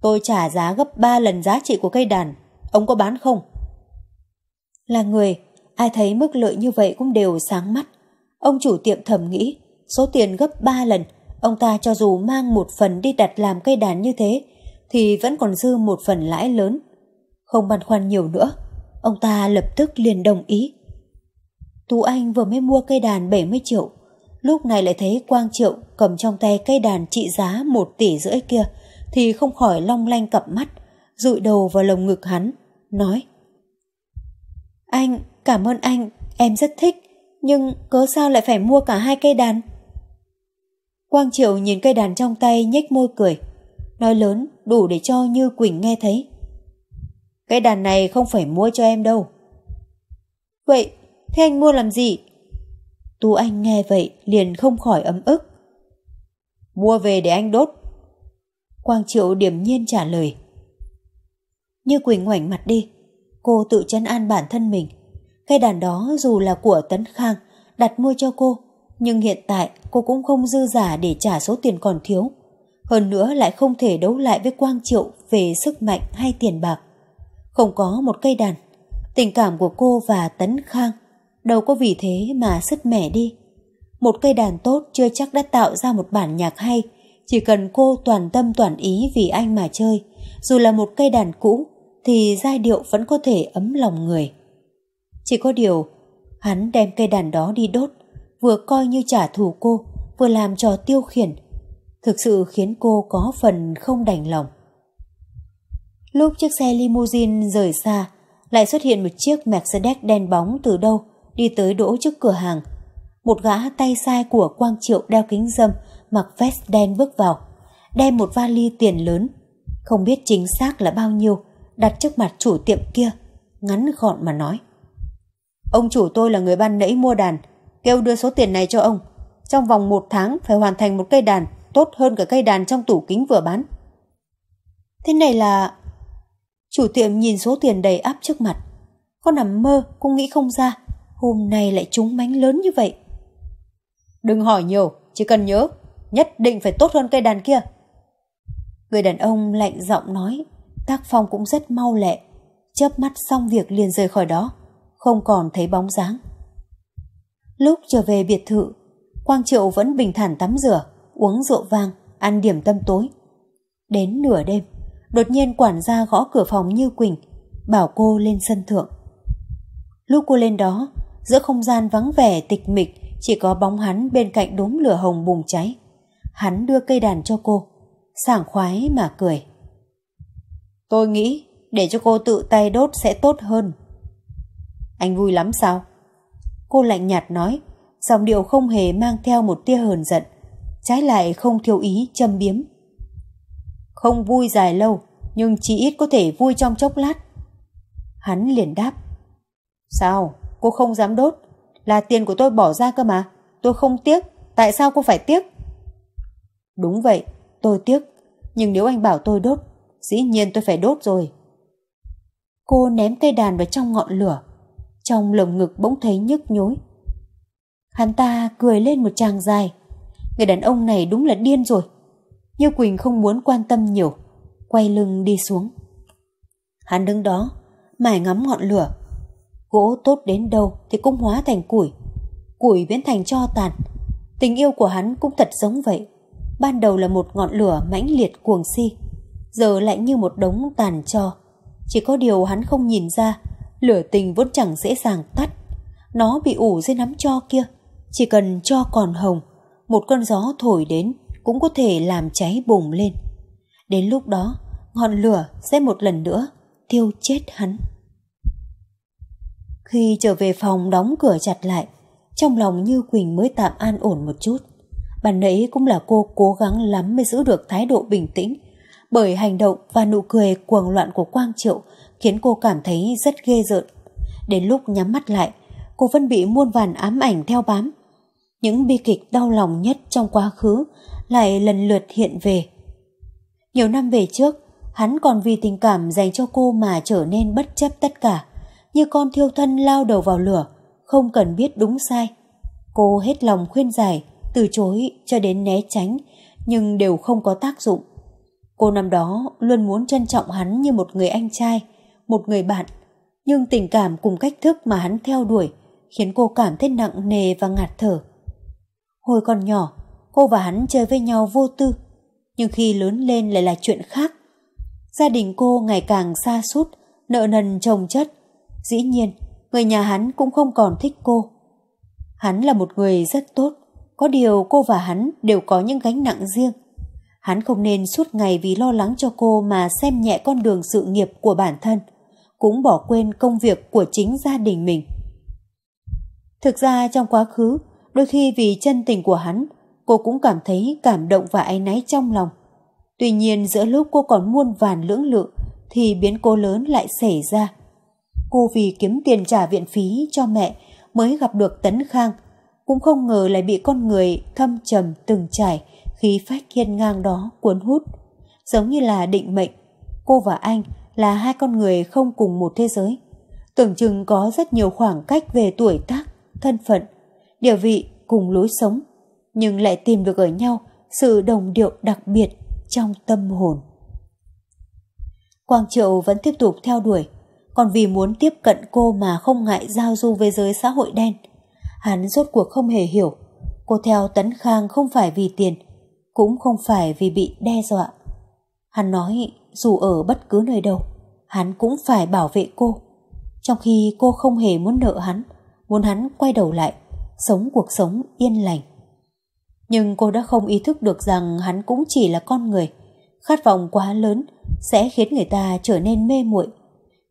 Tôi trả giá gấp 3 lần giá trị của cây đàn, ông có bán không? Là người, ai thấy mức lợi như vậy cũng đều sáng mắt. Ông chủ tiệm thầm nghĩ, số tiền gấp 3 lần, ông ta cho dù mang một phần đi đặt làm cây đàn như thế, thì vẫn còn dư một phần lãi lớn. Không băn khoăn nhiều nữa, ông ta lập tức liền đồng ý. Tú Anh vừa mới mua cây đàn 70 triệu, lúc này lại thấy Quang Triệu cầm trong tay cây đàn trị giá 1 tỷ rưỡi kia, thì không khỏi long lanh cặp mắt, rụi đầu vào lồng ngực hắn, nói Anh, cảm ơn anh, em rất thích, nhưng cớ sao lại phải mua cả hai cây đàn? Quang Triệu nhìn cây đàn trong tay nhếch môi cười, nói lớn đủ để cho Như Quỳnh nghe thấy. Cây đàn này không phải mua cho em đâu. Vậy, thế anh mua làm gì? Tú Anh nghe vậy liền không khỏi ấm ức. Mua về để anh đốt. Quang Triệu điểm nhiên trả lời. Như Quỳnh ngoảnh mặt đi, cô tự chấn an bản thân mình. Cây đàn đó dù là của Tấn Khang, đặt mua cho cô, nhưng hiện tại cô cũng không dư giả để trả số tiền còn thiếu. Hơn nữa lại không thể đấu lại với Quang Triệu về sức mạnh hay tiền bạc. Không có một cây đàn, tình cảm của cô và Tấn Khang đâu có vì thế mà sứt mẻ đi. Một cây đàn tốt chưa chắc đã tạo ra một bản nhạc hay, chỉ cần cô toàn tâm toàn ý vì anh mà chơi, dù là một cây đàn cũ thì giai điệu vẫn có thể ấm lòng người. Chỉ có điều, hắn đem cây đàn đó đi đốt, vừa coi như trả thù cô, vừa làm trò tiêu khiển, thực sự khiến cô có phần không đành lòng. Lúc chiếc xe limousine rời xa, lại xuất hiện một chiếc Mercedes đen bóng từ đâu, đi tới đỗ trước cửa hàng. Một gã tay sai của Quang Triệu đeo kính dâm, mặc vest đen bước vào, đem một vali tiền lớn, không biết chính xác là bao nhiêu, đặt trước mặt chủ tiệm kia, ngắn gọn mà nói. Ông chủ tôi là người ban nãy mua đàn, kêu đưa số tiền này cho ông. Trong vòng một tháng phải hoàn thành một cây đàn tốt hơn cả cây đàn trong tủ kính vừa bán. Thế này là... Chủ tiệm nhìn số tiền đầy áp trước mặt. Có nằm mơ cũng nghĩ không ra. Hôm nay lại trúng mánh lớn như vậy. Đừng hỏi nhiều, chỉ cần nhớ. Nhất định phải tốt hơn cây đàn kia. Người đàn ông lạnh giọng nói. Tác phong cũng rất mau lẹ. Chớp mắt xong việc liền rời khỏi đó. Không còn thấy bóng dáng. Lúc trở về biệt thự, Quang Triệu vẫn bình thản tắm rửa, uống rượu vang, ăn điểm tâm tối. Đến nửa đêm, đột nhiên quản gia gõ cửa phòng Như Quỳnh, bảo cô lên sân thượng. Lúc cô lên đó, giữa không gian vắng vẻ tịch mịch chỉ có bóng hắn bên cạnh đốm lửa hồng bùng cháy. Hắn đưa cây đàn cho cô, sảng khoái mà cười. Tôi nghĩ để cho cô tự tay đốt sẽ tốt hơn. Anh vui lắm sao? Cô lạnh nhạt nói, dòng điệu không hề mang theo một tia hờn giận, trái lại không thiếu ý châm biếm. Không vui dài lâu, nhưng chỉ ít có thể vui trong chốc lát. Hắn liền đáp. Sao, cô không dám đốt? Là tiền của tôi bỏ ra cơ mà, tôi không tiếc, tại sao cô phải tiếc? Đúng vậy, tôi tiếc, nhưng nếu anh bảo tôi đốt, dĩ nhiên tôi phải đốt rồi. Cô ném cây đàn vào trong ngọn lửa, trong lồng ngực bỗng thấy nhức nhối. Hắn ta cười lên một tràng dài. Người đàn ông này đúng là điên rồi. Như Quỳnh không muốn quan tâm nhiều, quay lưng đi xuống. Hắn đứng đó, mải ngắm ngọn lửa. Gỗ tốt đến đâu thì cũng hóa thành củi. Củi biến thành cho tàn. Tình yêu của hắn cũng thật giống vậy. Ban đầu là một ngọn lửa mãnh liệt cuồng si. Giờ lại như một đống tàn cho. Chỉ có điều hắn không nhìn ra lửa tình vốn chẳng dễ dàng tắt. Nó bị ủ dưới nắm cho kia. Chỉ cần cho còn hồng, một cơn gió thổi đến cũng có thể làm cháy bùng lên. Đến lúc đó, ngọn lửa sẽ một lần nữa thiêu chết hắn. Khi trở về phòng đóng cửa chặt lại, trong lòng Như Quỳnh mới tạm an ổn một chút. Bản nãy cũng là cô cố gắng lắm mới giữ được thái độ bình tĩnh, bởi hành động và nụ cười cuồng loạn của Quang Triệu khiến cô cảm thấy rất ghê rợn. Đến lúc nhắm mắt lại, cô vẫn bị muôn vàn ám ảnh theo bám. Những bi kịch đau lòng nhất trong quá khứ lại lần lượt hiện về. Nhiều năm về trước, Hắn còn vì tình cảm dành cho cô mà trở nên bất chấp tất cả, như con thiêu thân lao đầu vào lửa, không cần biết đúng sai. Cô hết lòng khuyên giải, từ chối cho đến né tránh, nhưng đều không có tác dụng. Cô năm đó luôn muốn trân trọng hắn như một người anh trai, một người bạn, nhưng tình cảm cùng cách thức mà hắn theo đuổi khiến cô cảm thấy nặng nề và ngạt thở. Hồi còn nhỏ, cô và hắn chơi với nhau vô tư, nhưng khi lớn lên lại là chuyện khác. Gia đình cô ngày càng xa sút nợ nần chồng chất. Dĩ nhiên, người nhà hắn cũng không còn thích cô. Hắn là một người rất tốt, có điều cô và hắn đều có những gánh nặng riêng. Hắn không nên suốt ngày vì lo lắng cho cô mà xem nhẹ con đường sự nghiệp của bản thân, cũng bỏ quên công việc của chính gia đình mình. Thực ra trong quá khứ, đôi khi vì chân tình của hắn, cô cũng cảm thấy cảm động và áy náy trong lòng. Tuy nhiên giữa lúc cô còn muôn vàn lưỡng lự thì biến cố lớn lại xảy ra. Cô vì kiếm tiền trả viện phí cho mẹ mới gặp được Tấn Khang, cũng không ngờ lại bị con người thâm trầm từng trải, khí phách hiên ngang đó cuốn hút. Giống như là định mệnh, cô và anh là hai con người không cùng một thế giới. Tưởng chừng có rất nhiều khoảng cách về tuổi tác, thân phận, địa vị cùng lối sống, nhưng lại tìm được ở nhau sự đồng điệu đặc biệt trong tâm hồn. Quang Triệu vẫn tiếp tục theo đuổi, còn vì muốn tiếp cận cô mà không ngại giao du với giới xã hội đen. Hắn rốt cuộc không hề hiểu, cô theo Tấn Khang không phải vì tiền, cũng không phải vì bị đe dọa. Hắn nói dù ở bất cứ nơi đâu, hắn cũng phải bảo vệ cô. Trong khi cô không hề muốn nợ hắn, muốn hắn quay đầu lại, sống cuộc sống yên lành. Nhưng cô đã không ý thức được rằng hắn cũng chỉ là con người. Khát vọng quá lớn sẽ khiến người ta trở nên mê muội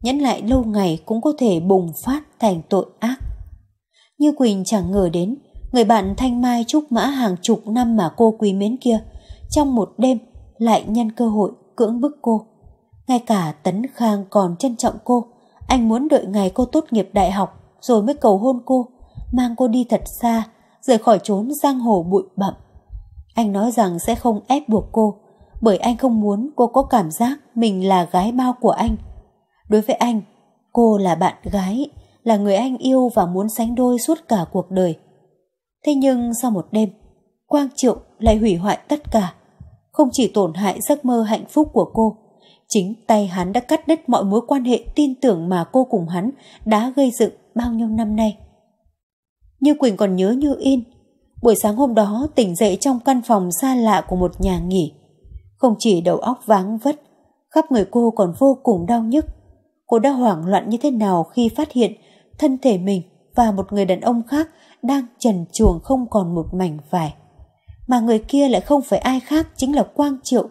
nhẫn lại lâu ngày cũng có thể bùng phát thành tội ác. Như Quỳnh chẳng ngờ đến, người bạn thanh mai trúc mã hàng chục năm mà cô quý mến kia, trong một đêm lại nhân cơ hội cưỡng bức cô. Ngay cả Tấn Khang còn trân trọng cô, anh muốn đợi ngày cô tốt nghiệp đại học rồi mới cầu hôn cô, mang cô đi thật xa, rời khỏi trốn giang hồ bụi bặm. Anh nói rằng sẽ không ép buộc cô, bởi anh không muốn cô có cảm giác mình là gái bao của anh. Đối với anh, cô là bạn gái, là người anh yêu và muốn sánh đôi suốt cả cuộc đời. Thế nhưng sau một đêm, Quang Triệu lại hủy hoại tất cả, không chỉ tổn hại giấc mơ hạnh phúc của cô, chính tay hắn đã cắt đứt mọi mối quan hệ tin tưởng mà cô cùng hắn đã gây dựng bao nhiêu năm nay. Như Quỳnh còn nhớ như in, buổi sáng hôm đó tỉnh dậy trong căn phòng xa lạ của một nhà nghỉ. Không chỉ đầu óc váng vất, khắp người cô còn vô cùng đau nhức. Cô đã hoảng loạn như thế nào khi phát hiện thân thể mình và một người đàn ông khác đang trần chuồng không còn một mảnh vải. Mà người kia lại không phải ai khác chính là Quang Triệu.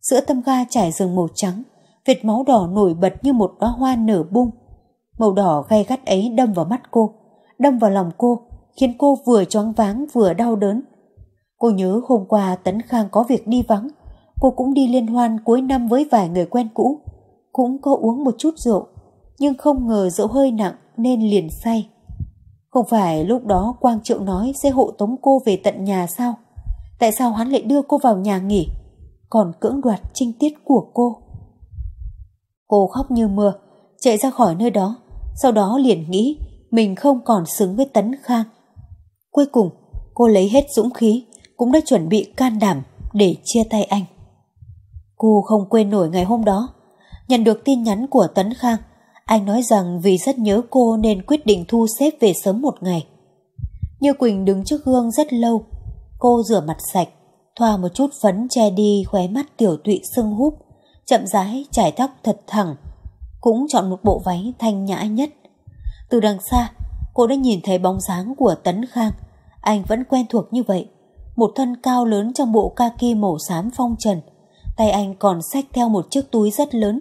Giữa tâm ga trải rừng màu trắng, vệt máu đỏ nổi bật như một đóa hoa nở bung. Màu đỏ gay gắt ấy đâm vào mắt cô, đâm vào lòng cô, khiến cô vừa choáng váng vừa đau đớn. Cô nhớ hôm qua Tấn Khang có việc đi vắng, cô cũng đi liên hoan cuối năm với vài người quen cũ, cũng có uống một chút rượu, nhưng không ngờ rượu hơi nặng nên liền say. Không phải lúc đó Quang Triệu nói sẽ hộ tống cô về tận nhà sao? Tại sao hắn lại đưa cô vào nhà nghỉ, còn cưỡng đoạt trinh tiết của cô? Cô khóc như mưa, chạy ra khỏi nơi đó, sau đó liền nghĩ mình không còn xứng với Tấn Khang. Cuối cùng, cô lấy hết dũng khí, cũng đã chuẩn bị can đảm để chia tay anh. Cô không quên nổi ngày hôm đó, nhận được tin nhắn của Tấn Khang. Anh nói rằng vì rất nhớ cô nên quyết định thu xếp về sớm một ngày. Như Quỳnh đứng trước gương rất lâu, cô rửa mặt sạch, thoa một chút phấn che đi khóe mắt tiểu tụy sưng húp, chậm rãi trải tóc thật thẳng, cũng chọn một bộ váy thanh nhã nhất. Từ đằng xa, cô đã nhìn thấy bóng dáng của Tấn Khang. Anh vẫn quen thuộc như vậy. Một thân cao lớn trong bộ kaki màu xám phong trần. Tay anh còn xách theo một chiếc túi rất lớn.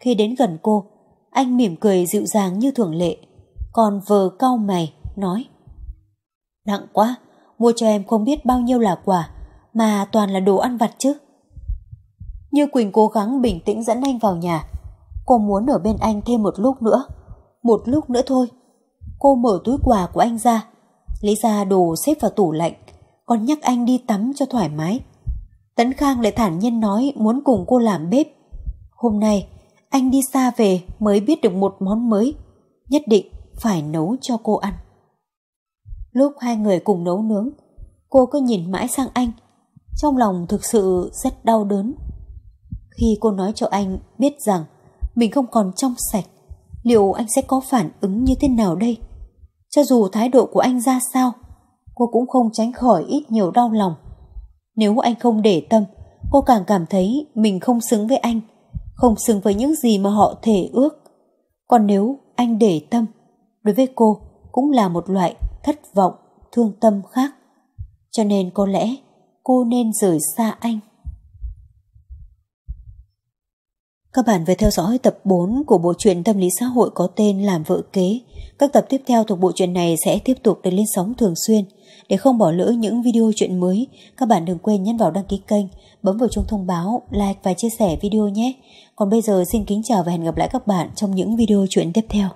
Khi đến gần cô, anh mỉm cười dịu dàng như thường lệ. Còn vờ cau mày, nói Nặng quá, mua cho em không biết bao nhiêu là quà, mà toàn là đồ ăn vặt chứ. Như Quỳnh cố gắng bình tĩnh dẫn anh vào nhà. Cô muốn ở bên anh thêm một lúc nữa. Một lúc nữa thôi. Cô mở túi quà của anh ra, lấy ra đồ xếp vào tủ lạnh, còn nhắc anh đi tắm cho thoải mái. Tấn Khang lại thản nhiên nói muốn cùng cô làm bếp, Hôm nay, anh đi xa về mới biết được một món mới, nhất định phải nấu cho cô ăn. Lúc hai người cùng nấu nướng, cô cứ nhìn mãi sang anh, trong lòng thực sự rất đau đớn. Khi cô nói cho anh biết rằng mình không còn trong sạch, liệu anh sẽ có phản ứng như thế nào đây? Cho dù thái độ của anh ra sao, cô cũng không tránh khỏi ít nhiều đau lòng. Nếu anh không để tâm, cô càng cảm thấy mình không xứng với anh, không xứng với những gì mà họ thể ước. Còn nếu anh để tâm, đối với cô cũng là một loại thất vọng, thương tâm khác. Cho nên có lẽ cô nên rời xa anh. Các bạn vừa theo dõi tập 4 của bộ truyện tâm lý xã hội có tên Làm vợ kế. Các tập tiếp theo thuộc bộ truyện này sẽ tiếp tục được lên sóng thường xuyên. Để không bỏ lỡ những video chuyện mới, các bạn đừng quên nhấn vào đăng ký kênh, bấm vào chuông thông báo, like và chia sẻ video nhé. Còn bây giờ xin kính chào và hẹn gặp lại các bạn trong những video chuyện tiếp theo.